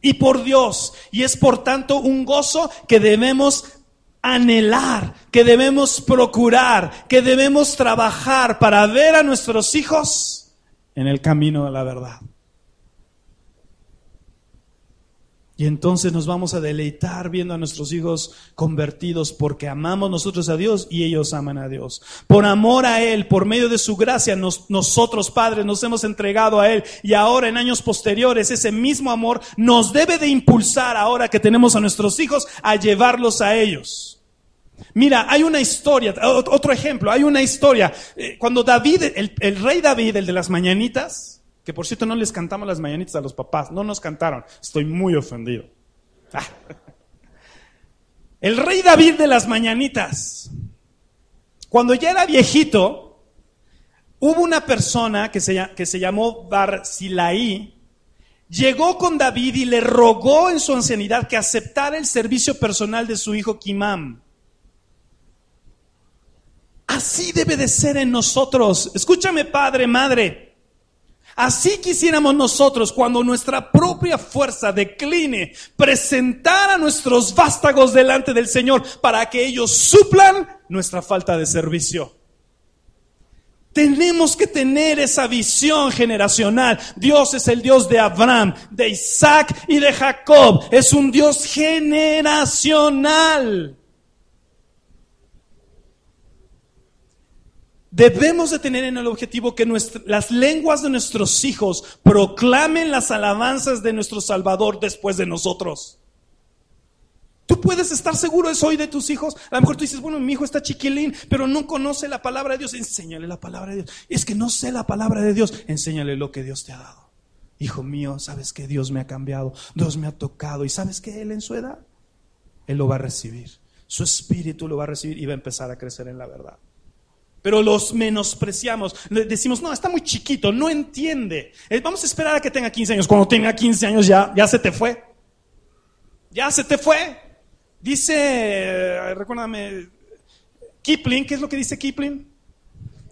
y por Dios. Y es por tanto un gozo que debemos anhelar, que debemos procurar, que debemos trabajar para ver a nuestros hijos en el camino de la verdad. Y entonces nos vamos a deleitar viendo a nuestros hijos convertidos porque amamos nosotros a Dios y ellos aman a Dios. Por amor a Él, por medio de su gracia, nosotros padres nos hemos entregado a Él y ahora en años posteriores ese mismo amor nos debe de impulsar ahora que tenemos a nuestros hijos a llevarlos a ellos. Mira, hay una historia, otro ejemplo, hay una historia. Eh, cuando David, el, el rey David, el de las mañanitas, que por cierto no les cantamos las mañanitas a los papás, no nos cantaron. Estoy muy ofendido. Ah. El rey David de las mañanitas, cuando ya era viejito, hubo una persona que se, llamó Barzilaí, llegó con David y le rogó en su ancianidad que aceptara el servicio personal de su hijo Kimam. Así debe de ser en nosotros. Escúchame, padre, madre. Así quisiéramos nosotros, cuando nuestra propia fuerza decline, presentar a nuestros vástagos delante del Señor para que ellos suplan nuestra falta de servicio. Tenemos que tener esa visión generacional. Dios es el Dios de Abraham, de Isaac y de Jacob. Es un Dios generacional. Debemos de tener en el objetivo que las lenguas de nuestros hijos proclamen las alabanzas de nuestro Salvador después de nosotros. Tú puedes estar seguro eso hoy de tus hijos. A lo mejor tú dices, bueno, mi hijo está chiquilín, pero no conoce la palabra de Dios. Enséñale la palabra de Dios. Es que no sé la palabra de Dios. Enséñale lo que Dios te ha dado. Hijo mío, sabes que Dios me ha cambiado, Dios me ha tocado. Y sabes que Él en su edad, Él lo va a recibir. Su espíritu lo va a recibir y va a empezar a crecer en la verdad pero los menospreciamos. Le decimos, no, está muy chiquito, no entiende. Eh, vamos a esperar a que tenga 15 años. Cuando tenga 15 años ya, ya se te fue. Ya se te fue. Dice, eh, recuérdame, Kipling, ¿qué es lo que dice Kipling?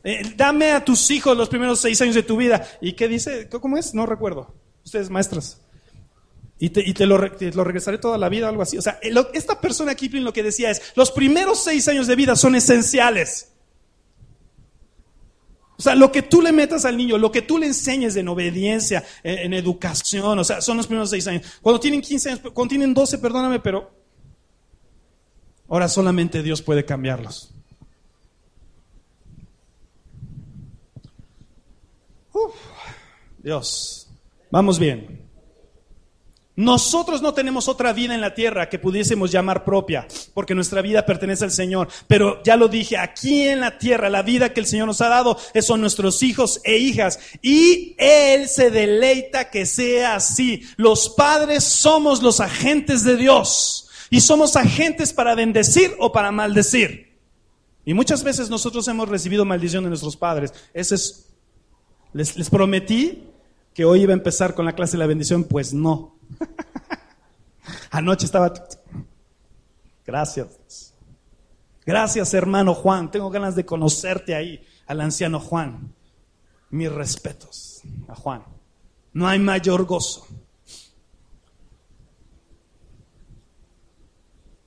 Eh, dame a tus hijos los primeros seis años de tu vida. ¿Y qué dice? ¿Cómo es? No recuerdo. Ustedes maestras. Y, te, lo, regresaré toda la vida, algo así. O sea, esta persona Kipling lo que decía es, los primeros seis años de vida son esenciales. O sea, lo que tú le metas al niño, lo que tú le enseñes en obediencia, en, educación, o sea, son los primeros seis años. Cuando tienen 15 años, cuando tienen 12, perdóname, pero ahora solamente Dios puede cambiarlos. Dios, vamos bien. Nosotros no tenemos otra vida en la tierra que pudiésemos llamar propia, porque nuestra vida pertenece al Señor. Pero ya lo dije, aquí en la tierra, la vida que el Señor nos ha dado son nuestros hijos e hijas. Y Él se deleita que sea así. Los padres somos los agentes de Dios. Y somos agentes para bendecir o para maldecir. Y muchas veces nosotros hemos recibido maldición de nuestros padres. Ese es, les, les prometí que hoy iba a empezar con la clase de la bendición, pues no. Anoche estaba... Gracias. Gracias, hermano Juan. Tengo ganas de conocerte ahí, al anciano Juan. Mis respetos a Juan. No hay mayor gozo.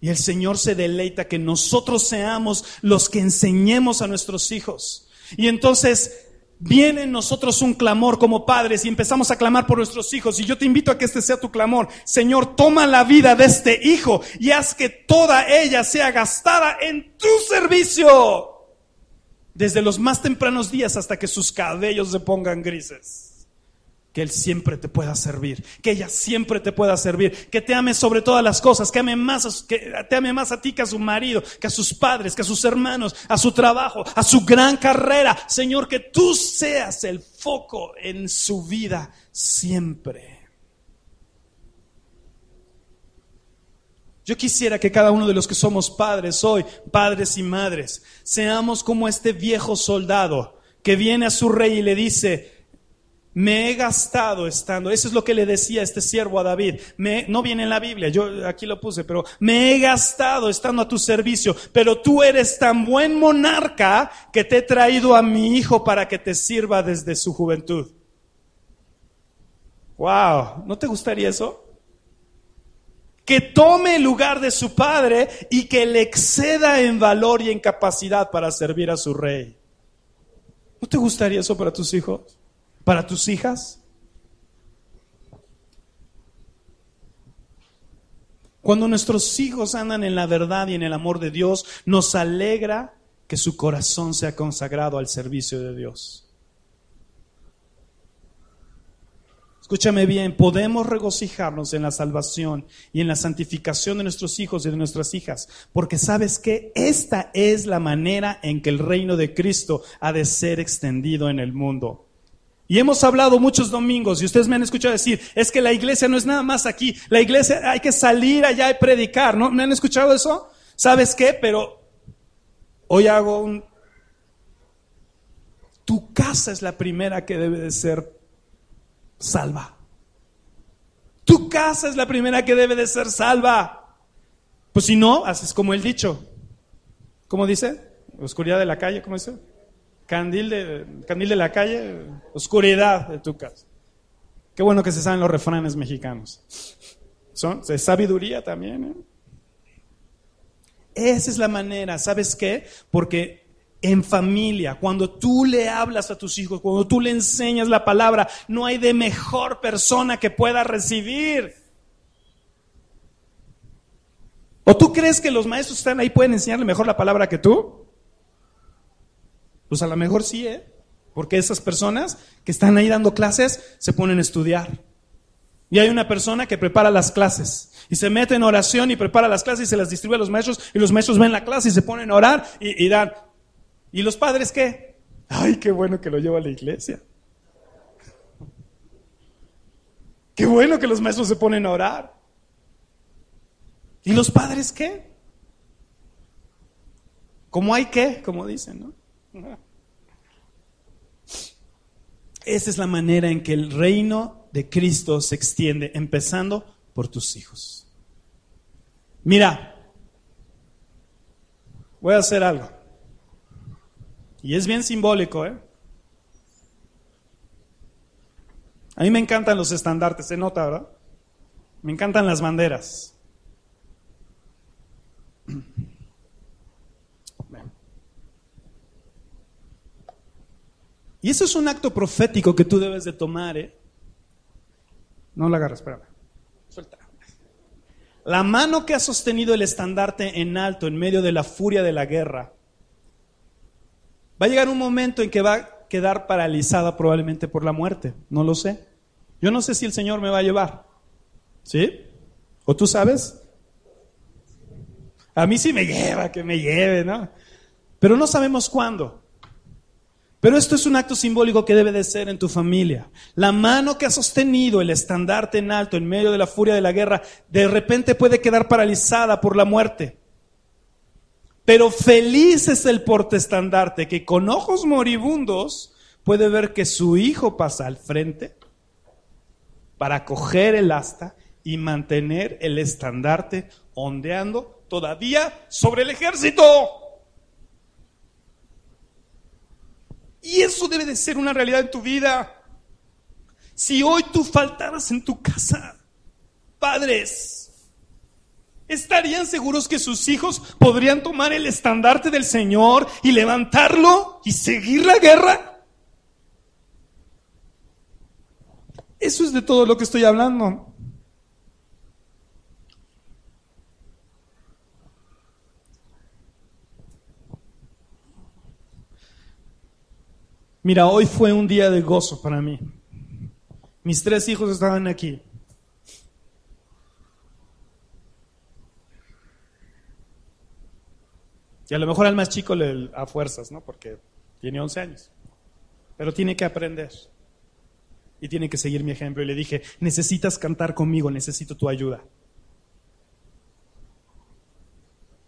Y el Señor se deleita que nosotros seamos los que enseñemos a nuestros hijos. Y entonces viene en nosotros un clamor como padres y empezamos a clamar por nuestros hijos. Y yo te invito a que este sea tu clamor. Señor, toma la vida de este hijo y haz que toda ella sea gastada en tu servicio. Desde los más tempranos días hasta que sus cabellos se pongan grises que Él siempre te pueda servir, que ella siempre te pueda servir, que te ame sobre todas las cosas, que, ame más a, que te ame más a ti que a su marido, que a sus padres, que a sus hermanos, a su trabajo, a su gran carrera. Señor, que tú seas el foco en su vida siempre. Yo quisiera que cada uno de los que somos padres hoy, padres y madres, seamos como este viejo soldado que viene a su rey y le dice, me he gastado estando, eso es lo que le decía este siervo a David, me, no viene en la Biblia, yo aquí lo puse, pero me he gastado estando a tu servicio, pero tú eres tan buen monarca que te he traído a mi hijo para que te sirva desde su juventud. Wow, ¿no te gustaría eso? Que tome el lugar de su padre y que le exceda en valor y en capacidad para servir a su rey. ¿No te gustaría eso para tus hijos? Para tus hijas? Cuando nuestros hijos andan en la verdad y en el amor de Dios, nos alegra que su corazón sea consagrado al servicio de Dios. Escúchame bien, podemos regocijarnos en la salvación y en la santificación de nuestros hijos y de nuestras hijas, porque sabes que esta es la manera en que el reino de Cristo ha de ser extendido en el mundo. Y hemos hablado muchos domingos y ustedes me han escuchado decir, es que la iglesia no es nada más aquí, la iglesia hay que salir allá y predicar, ¿no? ¿Me han escuchado eso? ¿Sabes qué? Pero hoy hago un... Tu casa es la primera que debe de ser salva. Tu casa es la primera que debe de ser salva. Pues si no, haces como el dicho. ¿Cómo dice? Oscuridad de la calle, ¿cómo dice? Candil de, candil de la calle, oscuridad de tu casa. Qué bueno que se saben los refranes mexicanos. Son de sabiduría también. ¿eh? Esa es la manera, ¿sabes qué? Porque en familia, cuando tú le hablas a tus hijos, cuando tú le enseñas la palabra, no hay de mejor persona que pueda recibir. ¿O tú crees que los maestros están ahí pueden enseñarle mejor la palabra que tú? Pues a lo mejor sí, ¿eh? Porque esas personas que están ahí dando clases se ponen a estudiar. Y hay una persona que prepara las clases y se mete en oración y prepara las clases y se las distribuye a los maestros y los maestros ven la clase y se ponen a orar y, dan. ¿Y los padres qué? Ay, qué bueno que lo lleva a la iglesia. Qué bueno que los maestros se ponen a orar. ¿Y los padres qué? ¿Cómo hay qué? Como dicen, ¿no? Esa es la manera en que el reino de Cristo se extiende, empezando por tus hijos. Mira, voy a hacer algo. Y es bien simbólico, ¿eh? A mí me encantan los estandartes, se nota, ¿verdad? Me encantan las banderas. Y eso es un acto profético que tú debes de tomar, ¿eh? No la agarres, espérame. Suelta. La mano que ha sostenido el estandarte en alto en medio de la furia de la guerra, va a llegar un momento en que va a quedar paralizada probablemente por la muerte. No lo sé. Yo no sé si el Señor me va a llevar. ¿Sí? ¿O tú sabes? A mí sí me lleva, que me lleve, ¿no? Pero no sabemos cuándo. Pero esto es un acto simbólico que debe de ser en tu familia. La mano que ha sostenido el estandarte en alto en medio de la furia de la guerra, de repente puede quedar paralizada por la muerte. Pero feliz es el portestandarte que con ojos moribundos puede ver que su hijo pasa al frente para coger el asta y mantener el estandarte ondeando todavía sobre el ejército. Y eso debe de ser una realidad en tu vida. Si hoy tú faltaras en tu casa, padres, ¿Estarían seguros que sus hijos podrían tomar el estandarte del Señor y levantarlo y seguir la guerra? Eso es de todo lo que estoy hablando. Mira, hoy fue un día de gozo para mí. Mis tres hijos estaban aquí. Y a lo mejor al más chico le a fuerzas, ¿no? Porque tiene 11 años. Pero tiene que aprender. Y tiene que seguir mi ejemplo. Y le dije, necesitas cantar conmigo, necesito tu ayuda.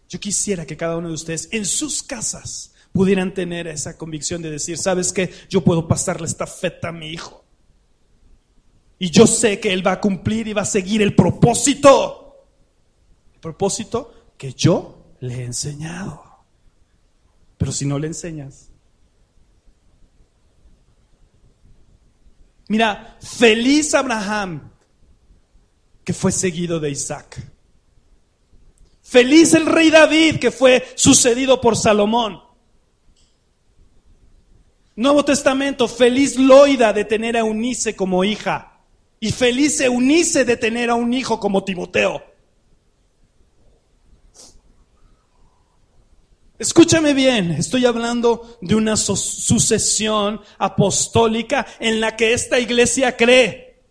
Yo quisiera que cada uno de ustedes en sus casas pudieran tener esa convicción de decir, ¿sabes qué? Yo puedo pasarle esta feta a mi hijo. Y yo sé que él va a cumplir y va a seguir el propósito. El propósito que yo le he enseñado. Pero si no le enseñas. Mira, feliz Abraham que fue seguido de Isaac. Feliz el rey David que fue sucedido por Salomón. Nuevo Testamento, feliz Loida de tener a Eunice como hija. Y feliz Eunice de tener a un hijo como Timoteo. Escúchame bien, estoy hablando de una sucesión apostólica en la que esta iglesia cree.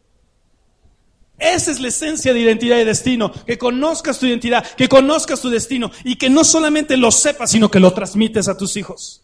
Esa es la esencia de identidad y destino, que conozcas tu identidad, que conozcas tu destino y que no solamente lo sepas, sino que lo transmites a tus hijos.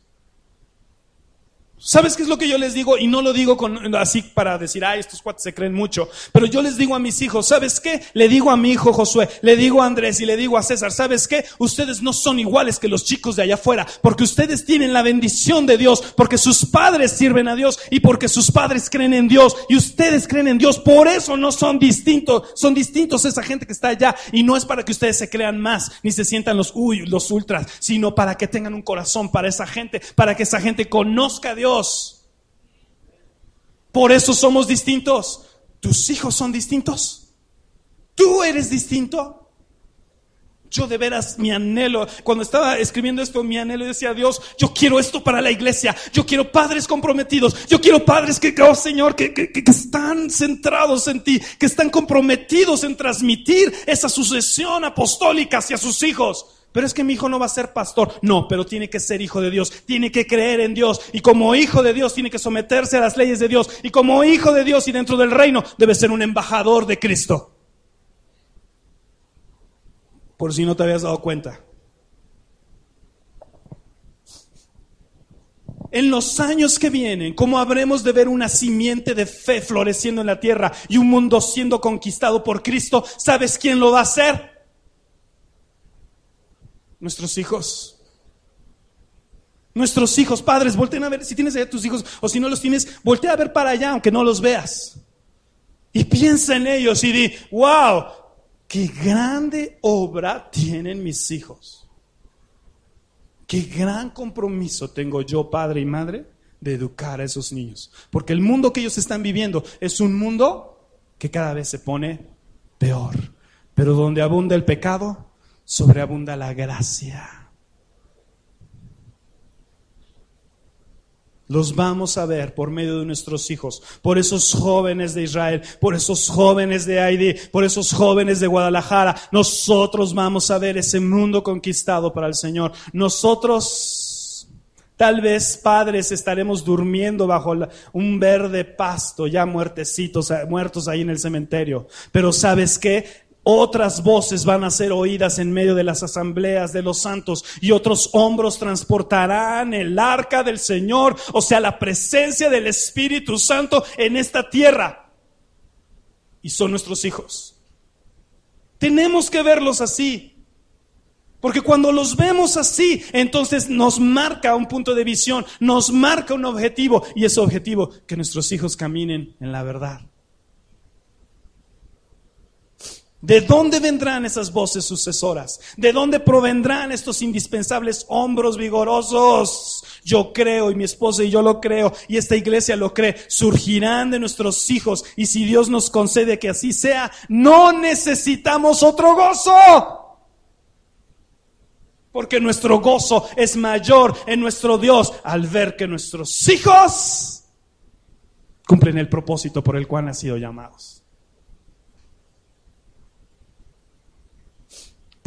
¿Sabes qué es lo que yo les digo? Y no lo digo así para decir, ay, estos cuates se creen mucho. Pero yo les digo a mis hijos, ¿sabes qué? Le digo a mi hijo Josué, le digo a Andrés y le digo a César, ¿sabes qué? Ustedes no son iguales que los chicos de allá afuera, porque ustedes tienen la bendición de Dios, porque sus padres sirven a Dios y porque sus padres creen en Dios y ustedes creen en Dios. Por eso no son distintos, son distintos esa gente que está allá. Y no es para que ustedes se crean más, ni se sientan los, uy, los ultras, sino para que tengan un corazón para esa gente, para que esa gente conozca a Dios por eso somos distintos. ¿Tus hijos son distintos? ¿Tú eres distinto? Yo de veras, mi anhelo, cuando estaba escribiendo esto, mi anhelo decía, Dios, yo quiero esto para la iglesia, yo quiero padres comprometidos, yo quiero padres que, oh Señor, que, que están centrados en ti, que están comprometidos en transmitir esa sucesión apostólica hacia sus hijos. Pero es que mi hijo no va a ser pastor. No, pero tiene que ser hijo de Dios. Tiene que creer en Dios. Y como hijo de Dios tiene que someterse a las leyes de Dios. Y como hijo de Dios y dentro del reino debe ser un embajador de Cristo. Por si no te habías dado cuenta. En los años que vienen, ¿cómo habremos de ver una simiente de fe floreciendo en la tierra y un mundo siendo conquistado por Cristo? ¿Sabes quién lo va a hacer? Nuestros hijos. Nuestros hijos, padres, volteen a ver si tienes allá tus hijos o si no los tienes, voltea a ver para allá aunque no los veas. Y piensa en ellos y di, wow, qué grande obra tienen mis hijos. Qué gran compromiso tengo yo, padre y madre, de educar a esos niños. Porque el mundo que ellos están viviendo es un mundo que cada vez se pone peor. Pero donde abunda el pecado, sobreabunda la gracia. Los vamos a ver por medio de nuestros hijos, por esos jóvenes de Israel, por esos jóvenes de Haití, por esos jóvenes de Guadalajara. Nosotros vamos a ver ese mundo conquistado para el Señor. Nosotros, tal vez padres, estaremos durmiendo bajo un verde pasto, ya muertecitos, muertos ahí en el cementerio. Pero ¿sabes qué? Otras voces van a ser oídas en medio de las asambleas de los santos y otros hombros transportarán el arca del Señor, o sea, la presencia del Espíritu Santo en esta tierra. Y son nuestros hijos. Tenemos que verlos así. Porque cuando los vemos así, entonces nos marca un punto de visión, nos marca un objetivo y ese objetivo, que nuestros hijos caminen en la verdad. ¿De dónde vendrán esas voces sucesoras? ¿De dónde provendrán estos indispensables hombros vigorosos? Yo creo y mi esposa y yo lo creo y esta iglesia lo cree. Surgirán de nuestros hijos y si Dios nos concede que así sea, no necesitamos otro gozo. Porque nuestro gozo es mayor en nuestro Dios al ver que nuestros hijos cumplen el propósito por el cual han sido llamados.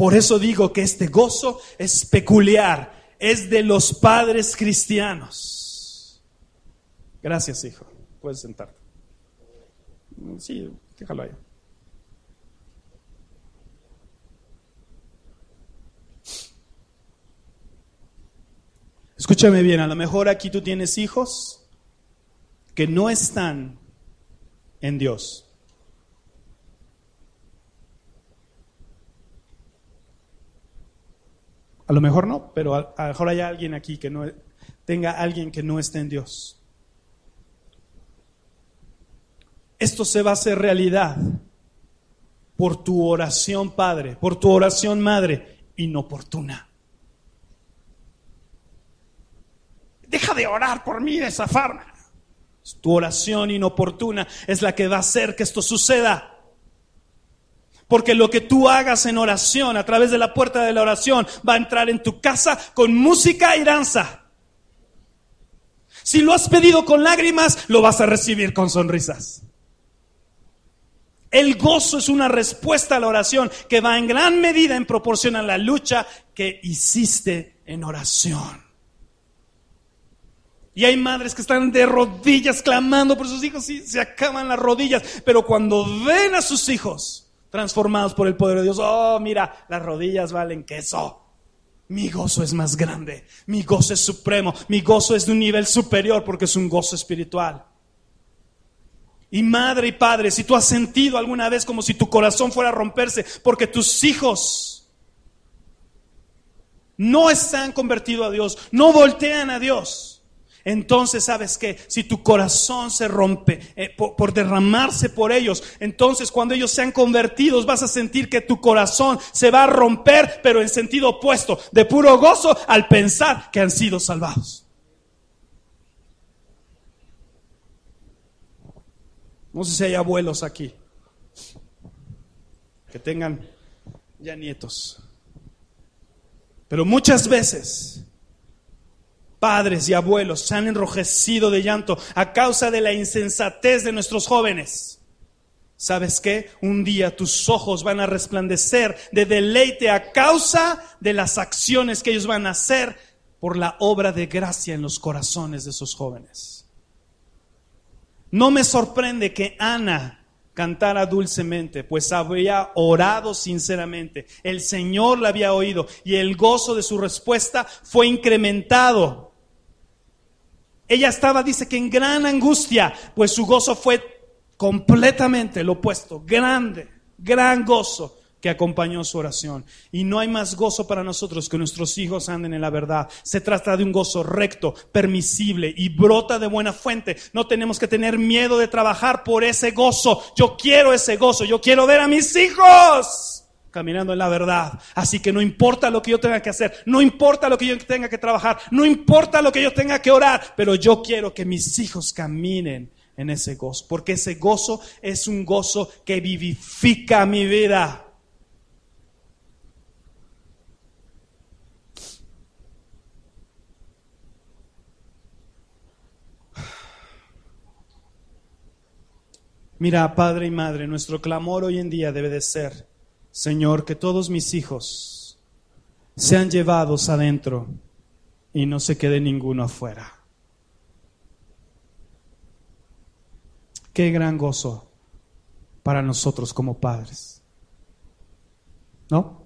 Por eso digo que este gozo es peculiar, es de los padres cristianos. Gracias, hijo. Puedes sentarte. Sí, déjalo ahí. Escúchame bien, a lo mejor aquí tú tienes hijos que no están en Dios. A lo mejor no, pero a, lo mejor hay alguien aquí que no tenga alguien que no esté en Dios. Esto se va a hacer realidad por tu oración, Padre, por tu oración, Madre, inoportuna. Deja de orar por mí de esa forma. Tu oración inoportuna es la que va a hacer que esto suceda. Porque lo que tú hagas en oración, a través de la puerta de la oración, va a entrar en tu casa con música y danza. Si lo has pedido con lágrimas, lo vas a recibir con sonrisas. El gozo es una respuesta a la oración que va en gran medida en proporción a la lucha que hiciste en oración. Y hay madres que están de rodillas clamando por sus hijos y se acaban las rodillas. Pero cuando ven a sus hijos transformados por el poder de Dios. Oh, mira, las rodillas valen queso. Mi gozo es más grande, mi gozo es supremo, mi gozo es de un nivel superior porque es un gozo espiritual. Y madre y padre, si tú has sentido alguna vez como si tu corazón fuera a romperse porque tus hijos no están convertidos a Dios, no voltean a Dios, entonces, ¿sabes qué? Si tu corazón se rompe eh, por, derramarse por ellos, entonces cuando ellos sean convertidos vas a sentir que tu corazón se va a romper, pero en sentido opuesto, de puro gozo al pensar que han sido salvados. No sé si hay abuelos aquí que tengan ya nietos. Pero muchas veces padres y abuelos se han enrojecido de llanto a causa de la insensatez de nuestros jóvenes. ¿Sabes qué? Un día tus ojos van a resplandecer de deleite a causa de las acciones que ellos van a hacer por la obra de gracia en los corazones de esos jóvenes. No me sorprende que Ana cantara dulcemente, pues había orado sinceramente. El Señor la había oído y el gozo de su respuesta fue incrementado ella estaba, dice que en gran angustia, pues su gozo fue completamente lo opuesto, grande, gran gozo que acompañó su oración. Y no hay más gozo para nosotros que nuestros hijos anden en la verdad. Se trata de un gozo recto, permisible y brota de buena fuente. No tenemos que tener miedo de trabajar por ese gozo. Yo quiero ese gozo, yo quiero ver a mis hijos caminando en la verdad. Así que no importa lo que yo tenga que hacer, no importa lo que yo tenga que trabajar, no importa lo que yo tenga que orar, pero yo quiero que mis hijos caminen en ese gozo, porque ese gozo es un gozo que vivifica mi vida. Mira, Padre y Madre, nuestro clamor hoy en día debe de ser Señor, que todos mis hijos sean llevados adentro y no se quede ninguno afuera. Qué gran gozo para nosotros como padres. ¿No?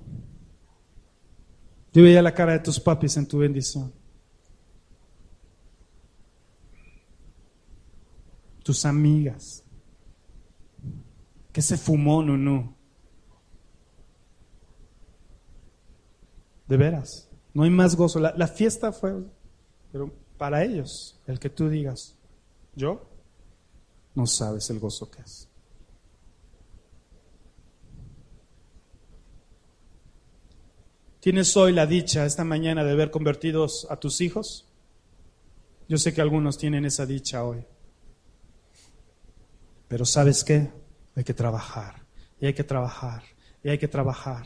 Yo veía la cara de tus papis en tu bendición. Tus amigas. Que se fumó, no. De veras. No hay más gozo. La, fiesta fue, pero para ellos, el que tú digas, yo, no sabes el gozo que es. ¿Tienes hoy la dicha esta mañana de ver convertidos a tus hijos? Yo sé que algunos tienen esa dicha hoy. Pero ¿sabes qué? Hay que trabajar, y hay que trabajar, y hay que trabajar.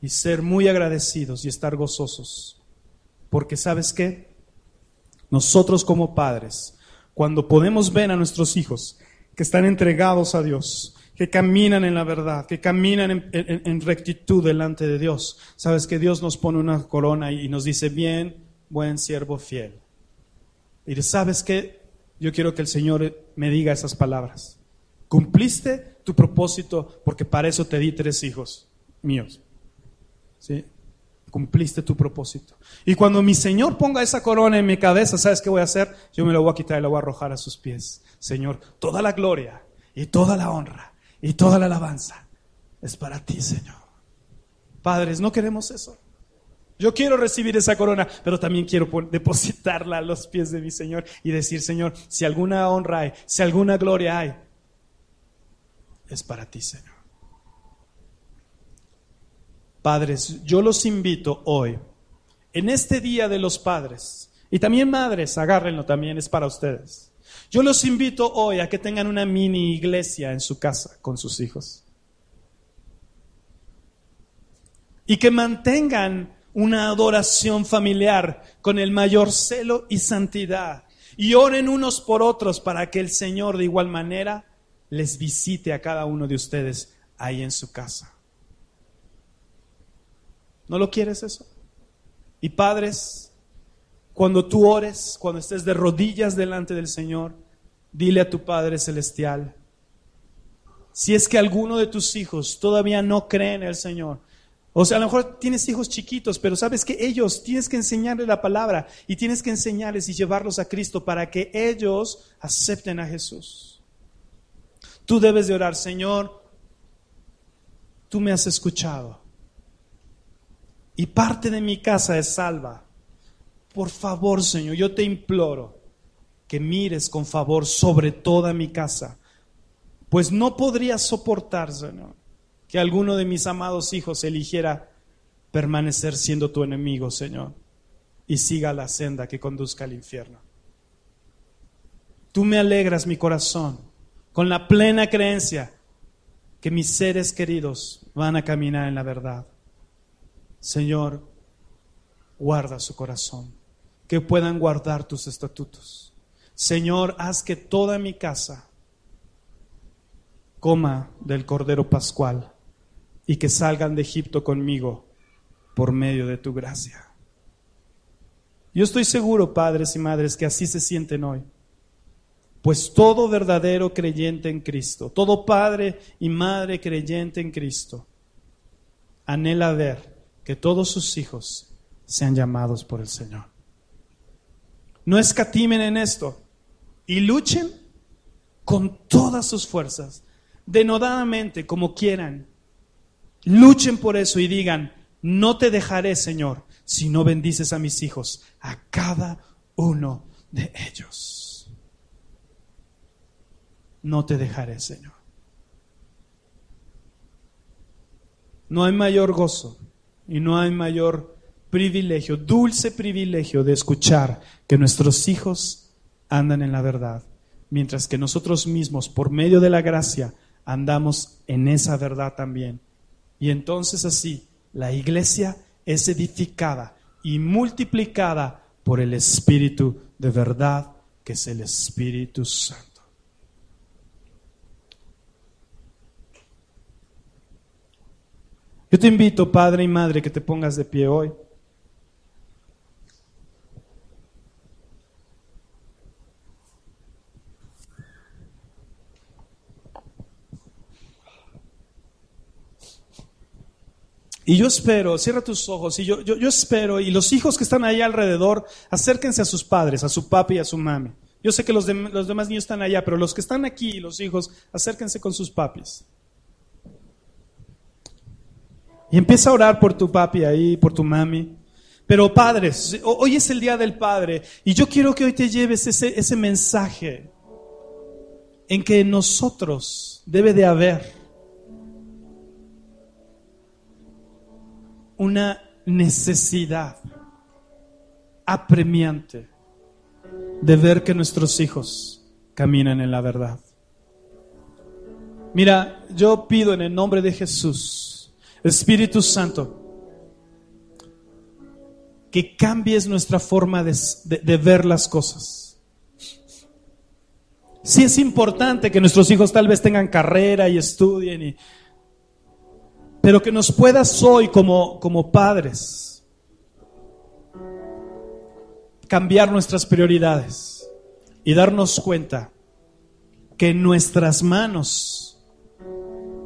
Y ser muy agradecidos y estar gozosos. Porque sabes qué? Nosotros como padres, cuando podemos ver a nuestros hijos que están entregados a Dios, que caminan en la verdad, que caminan en, rectitud delante de Dios, sabes que Dios nos pone una corona y nos dice, bien, buen siervo fiel. Y sabes que yo quiero que el Señor me diga esas palabras. Cumpliste tu propósito porque para eso te di tres hijos míos. ¿Sí? Cumpliste tu propósito. Y cuando mi Señor ponga esa corona en mi cabeza, ¿sabes qué voy a hacer? Yo me la voy a quitar y la voy a arrojar a sus pies. Señor, toda la gloria y toda la honra y toda la alabanza es para ti, Señor. Padres, no queremos eso. Yo quiero recibir esa corona, pero también quiero depositarla a los pies de mi Señor y decir, Señor, si alguna honra hay, si alguna gloria hay, es para ti, Señor. Padres, yo los invito hoy, en este día de los padres, y también madres, agárrenlo también, es para ustedes. Yo los invito hoy a que tengan una mini iglesia en su casa con sus hijos. Y que mantengan una adoración familiar con el mayor celo y santidad. Y oren unos por otros para que el Señor de igual manera les visite a cada uno de ustedes ahí en su casa. ¿No lo quieres eso? Y padres, cuando tú ores, cuando estés de rodillas delante del Señor, dile a tu Padre Celestial, si es que alguno de tus hijos todavía no cree en el Señor, o sea, a lo mejor tienes hijos chiquitos, pero sabes que ellos tienes que enseñarles la palabra y tienes que enseñarles y llevarlos a Cristo para que ellos acepten a Jesús. Tú debes de orar, Señor, tú me has escuchado y parte de mi casa es salva. Por favor, Señor, yo te imploro que mires con favor sobre toda mi casa, pues no podría soportar, Señor, que alguno de mis amados hijos eligiera permanecer siendo tu enemigo, Señor, y siga la senda que conduzca al infierno. Tú me alegras mi corazón con la plena creencia que mis seres queridos van a caminar en la verdad. Señor, guarda su corazón, que puedan guardar tus estatutos. Señor, haz que toda mi casa coma del Cordero Pascual y que salgan de Egipto conmigo por medio de tu gracia. Yo estoy seguro, padres y madres, que así se sienten hoy. Pues todo verdadero creyente en Cristo, todo padre y madre creyente en Cristo, anhela ver que todos sus hijos sean llamados por el Señor. No escatimen en esto y luchen con todas sus fuerzas, denodadamente, como quieran. Luchen por eso y digan, no te dejaré, Señor, si no bendices a mis hijos, a cada uno de ellos. No te dejaré, Señor. No hay mayor gozo y no hay mayor privilegio, dulce privilegio de escuchar que nuestros hijos andan en la verdad, mientras que nosotros mismos, por medio de la gracia, andamos en esa verdad también. Y entonces así, la iglesia es edificada y multiplicada por el Espíritu de verdad, que es el Espíritu Santo. Yo te invito, padre y madre, que te pongas de pie hoy. Y yo espero, cierra tus ojos, y yo, yo, espero, y los hijos que están ahí alrededor, acérquense a sus padres, a su papi y a su mami. Yo sé que los, los demás niños están allá, pero los que están aquí, los hijos, acérquense con sus papis. Y empieza a orar por tu papi ahí, por tu mami. Pero padres, hoy es el día del padre y yo quiero que hoy te lleves ese, ese mensaje en que nosotros debe de haber una necesidad apremiante de ver que nuestros hijos caminan en la verdad. Mira, yo pido en el nombre de Jesús Espíritu Santo, que cambies nuestra forma de, de- ver las cosas. Sí es importante que nuestros hijos tal vez tengan carrera y estudien, pero que nos puedas hoy como, como padres cambiar nuestras prioridades y darnos cuenta que en nuestras manos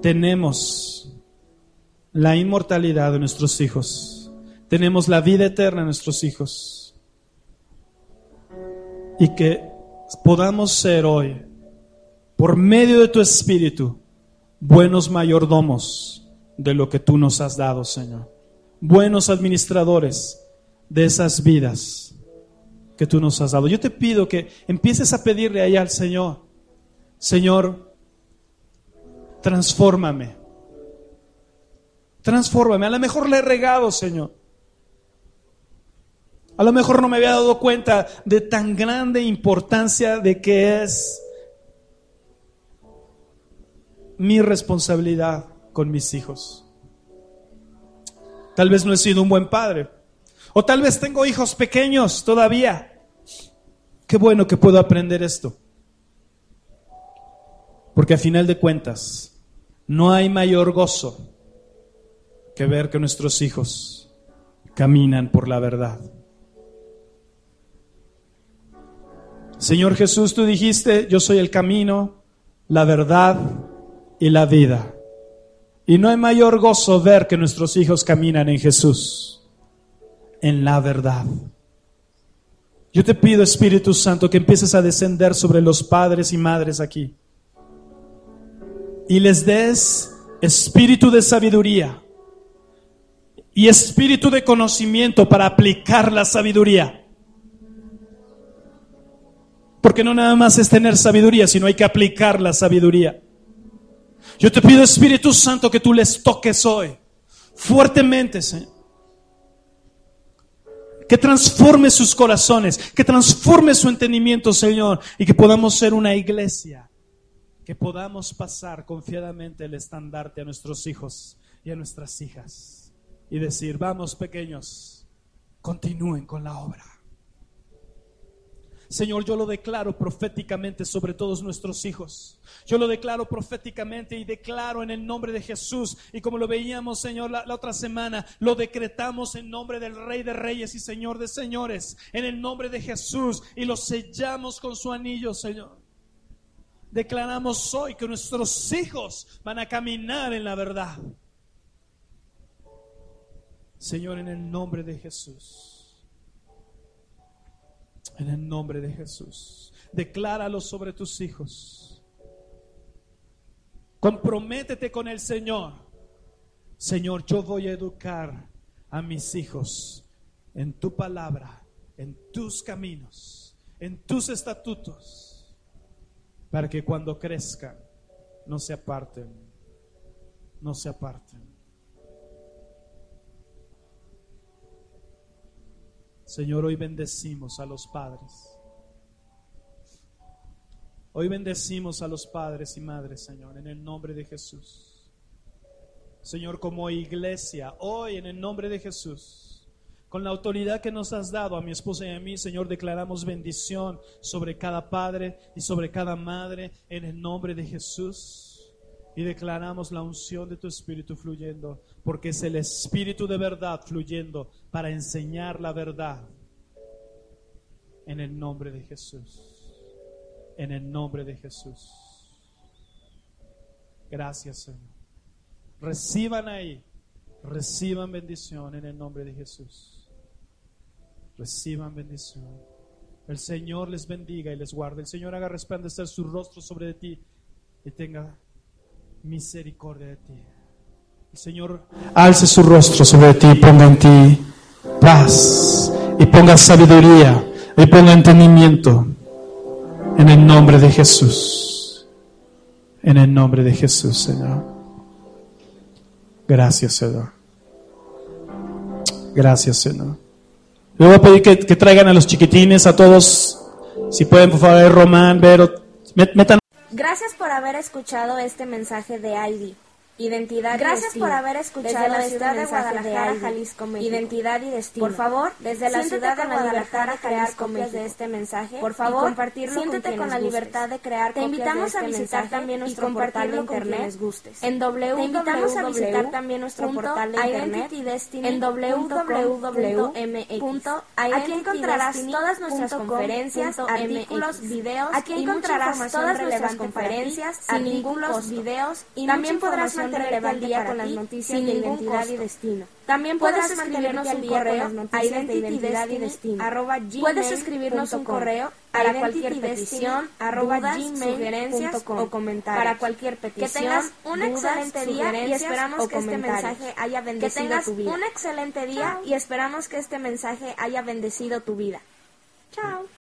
tenemos la inmortalidad de nuestros hijos, tenemos la vida eterna de nuestros hijos y que podamos ser hoy, por medio de tu espíritu, buenos mayordomos de lo que tú nos has dado, Señor, buenos administradores de esas vidas que tú nos has dado. Yo te pido que empieces a pedirle ahí al Señor, Señor, transfórmame. Transfórmame. A lo mejor le he regado, Señor. A lo mejor no me había dado cuenta de tan grande importancia de que es mi responsabilidad con mis hijos. Tal vez no he sido un buen padre. O tal vez tengo hijos pequeños todavía. Qué bueno que puedo aprender esto. Porque a final de cuentas, no hay mayor gozo que ver que nuestros hijos caminan por la verdad. Señor Jesús, tú dijiste, yo soy el camino, la verdad y la vida. Y no hay mayor gozo ver que nuestros hijos caminan en Jesús, en la verdad. Yo te pido, Espíritu Santo, que empieces a descender sobre los padres y madres aquí. Y les des espíritu de sabiduría y espíritu de conocimiento para aplicar la sabiduría. Porque no nada más es tener sabiduría, sino hay que aplicar la sabiduría. Yo te pido, Espíritu Santo, que tú les toques hoy fuertemente, Señor. Que transforme sus corazones, que transforme su entendimiento, Señor, y que podamos ser una iglesia, que podamos pasar confiadamente el estandarte a nuestros hijos y a nuestras hijas y decir, vamos pequeños, continúen con la obra. Señor, yo lo declaro proféticamente sobre todos nuestros hijos. Yo lo declaro proféticamente y declaro en el nombre de Jesús. Y como lo veíamos, Señor, la, otra semana, lo decretamos en nombre del Rey de Reyes y Señor de Señores, en el nombre de Jesús. Y lo sellamos con su anillo, Señor. Declaramos hoy que nuestros hijos van a caminar en la verdad. Señor, en el nombre de Jesús. En el nombre de Jesús. Decláralo sobre tus hijos. Comprométete con el Señor. Señor, yo voy a educar a mis hijos en tu palabra, en tus caminos, en tus estatutos, para que cuando crezcan no se aparten, no se aparten. Señor, hoy bendecimos a los padres. Hoy bendecimos a los padres y madres, Señor, en el nombre de Jesús. Señor, como iglesia, hoy en el nombre de Jesús, con la autoridad que nos has dado a mi esposa y a mí, Señor, declaramos bendición sobre cada padre y sobre cada madre en el nombre de Jesús. Y declaramos la unción de tu Espíritu fluyendo, porque es el Espíritu de verdad fluyendo para enseñar la verdad. En el nombre de Jesús. En el nombre de Jesús. Gracias, Señor. Reciban ahí. Reciban bendición en el nombre de Jesús. Reciban bendición. El Señor les bendiga y les guarde. El Señor haga resplandecer su rostro sobre ti y tenga misericordia de ti. El Señor alce su rostro sobre ti y ponga en ti paz y ponga sabiduría y ponga entendimiento en el nombre de Jesús. En el nombre de Jesús, Señor. Gracias, Señor. Gracias, Señor. Le voy a pedir que, que, traigan a los chiquitines, a todos, si pueden, por favor, Román, Vero, metan. Gracias por haber escuchado este mensaje de Ivy. Identidad Gracias y por haber escuchado desde la este ciudad de Guadalajara. Jalisco, México. Identidad y destino. Por favor, desde la siéntete ciudad de Guadalajara, Jalisco, México. de este mensaje Por y favor, compartirlo siéntete con la libertad de crear Te invitamos a este visitar también nuestro portal de internet quienes gustes. en Te invitamos a visitar también nuestro portal de internet en www.identitydestiny.mx. Aquí encontrarás todas nuestras conferencias, artículos, videos Aquí encontrarás todas nuestras conferencias, artículos, videos y también podrás mantenerte al día con las noticias de identidad y destino. También puedes escribirnos un correo a identidad y destino. Puedes escribirnos un correo para cualquier petición, dudas, sugerencias o comentarios. Para cualquier petición, que tengas un excelente día y esperamos que este mensaje haya bendecido que tengas tu vida. un excelente día y esperamos que este mensaje haya bendecido tu vida. Chao.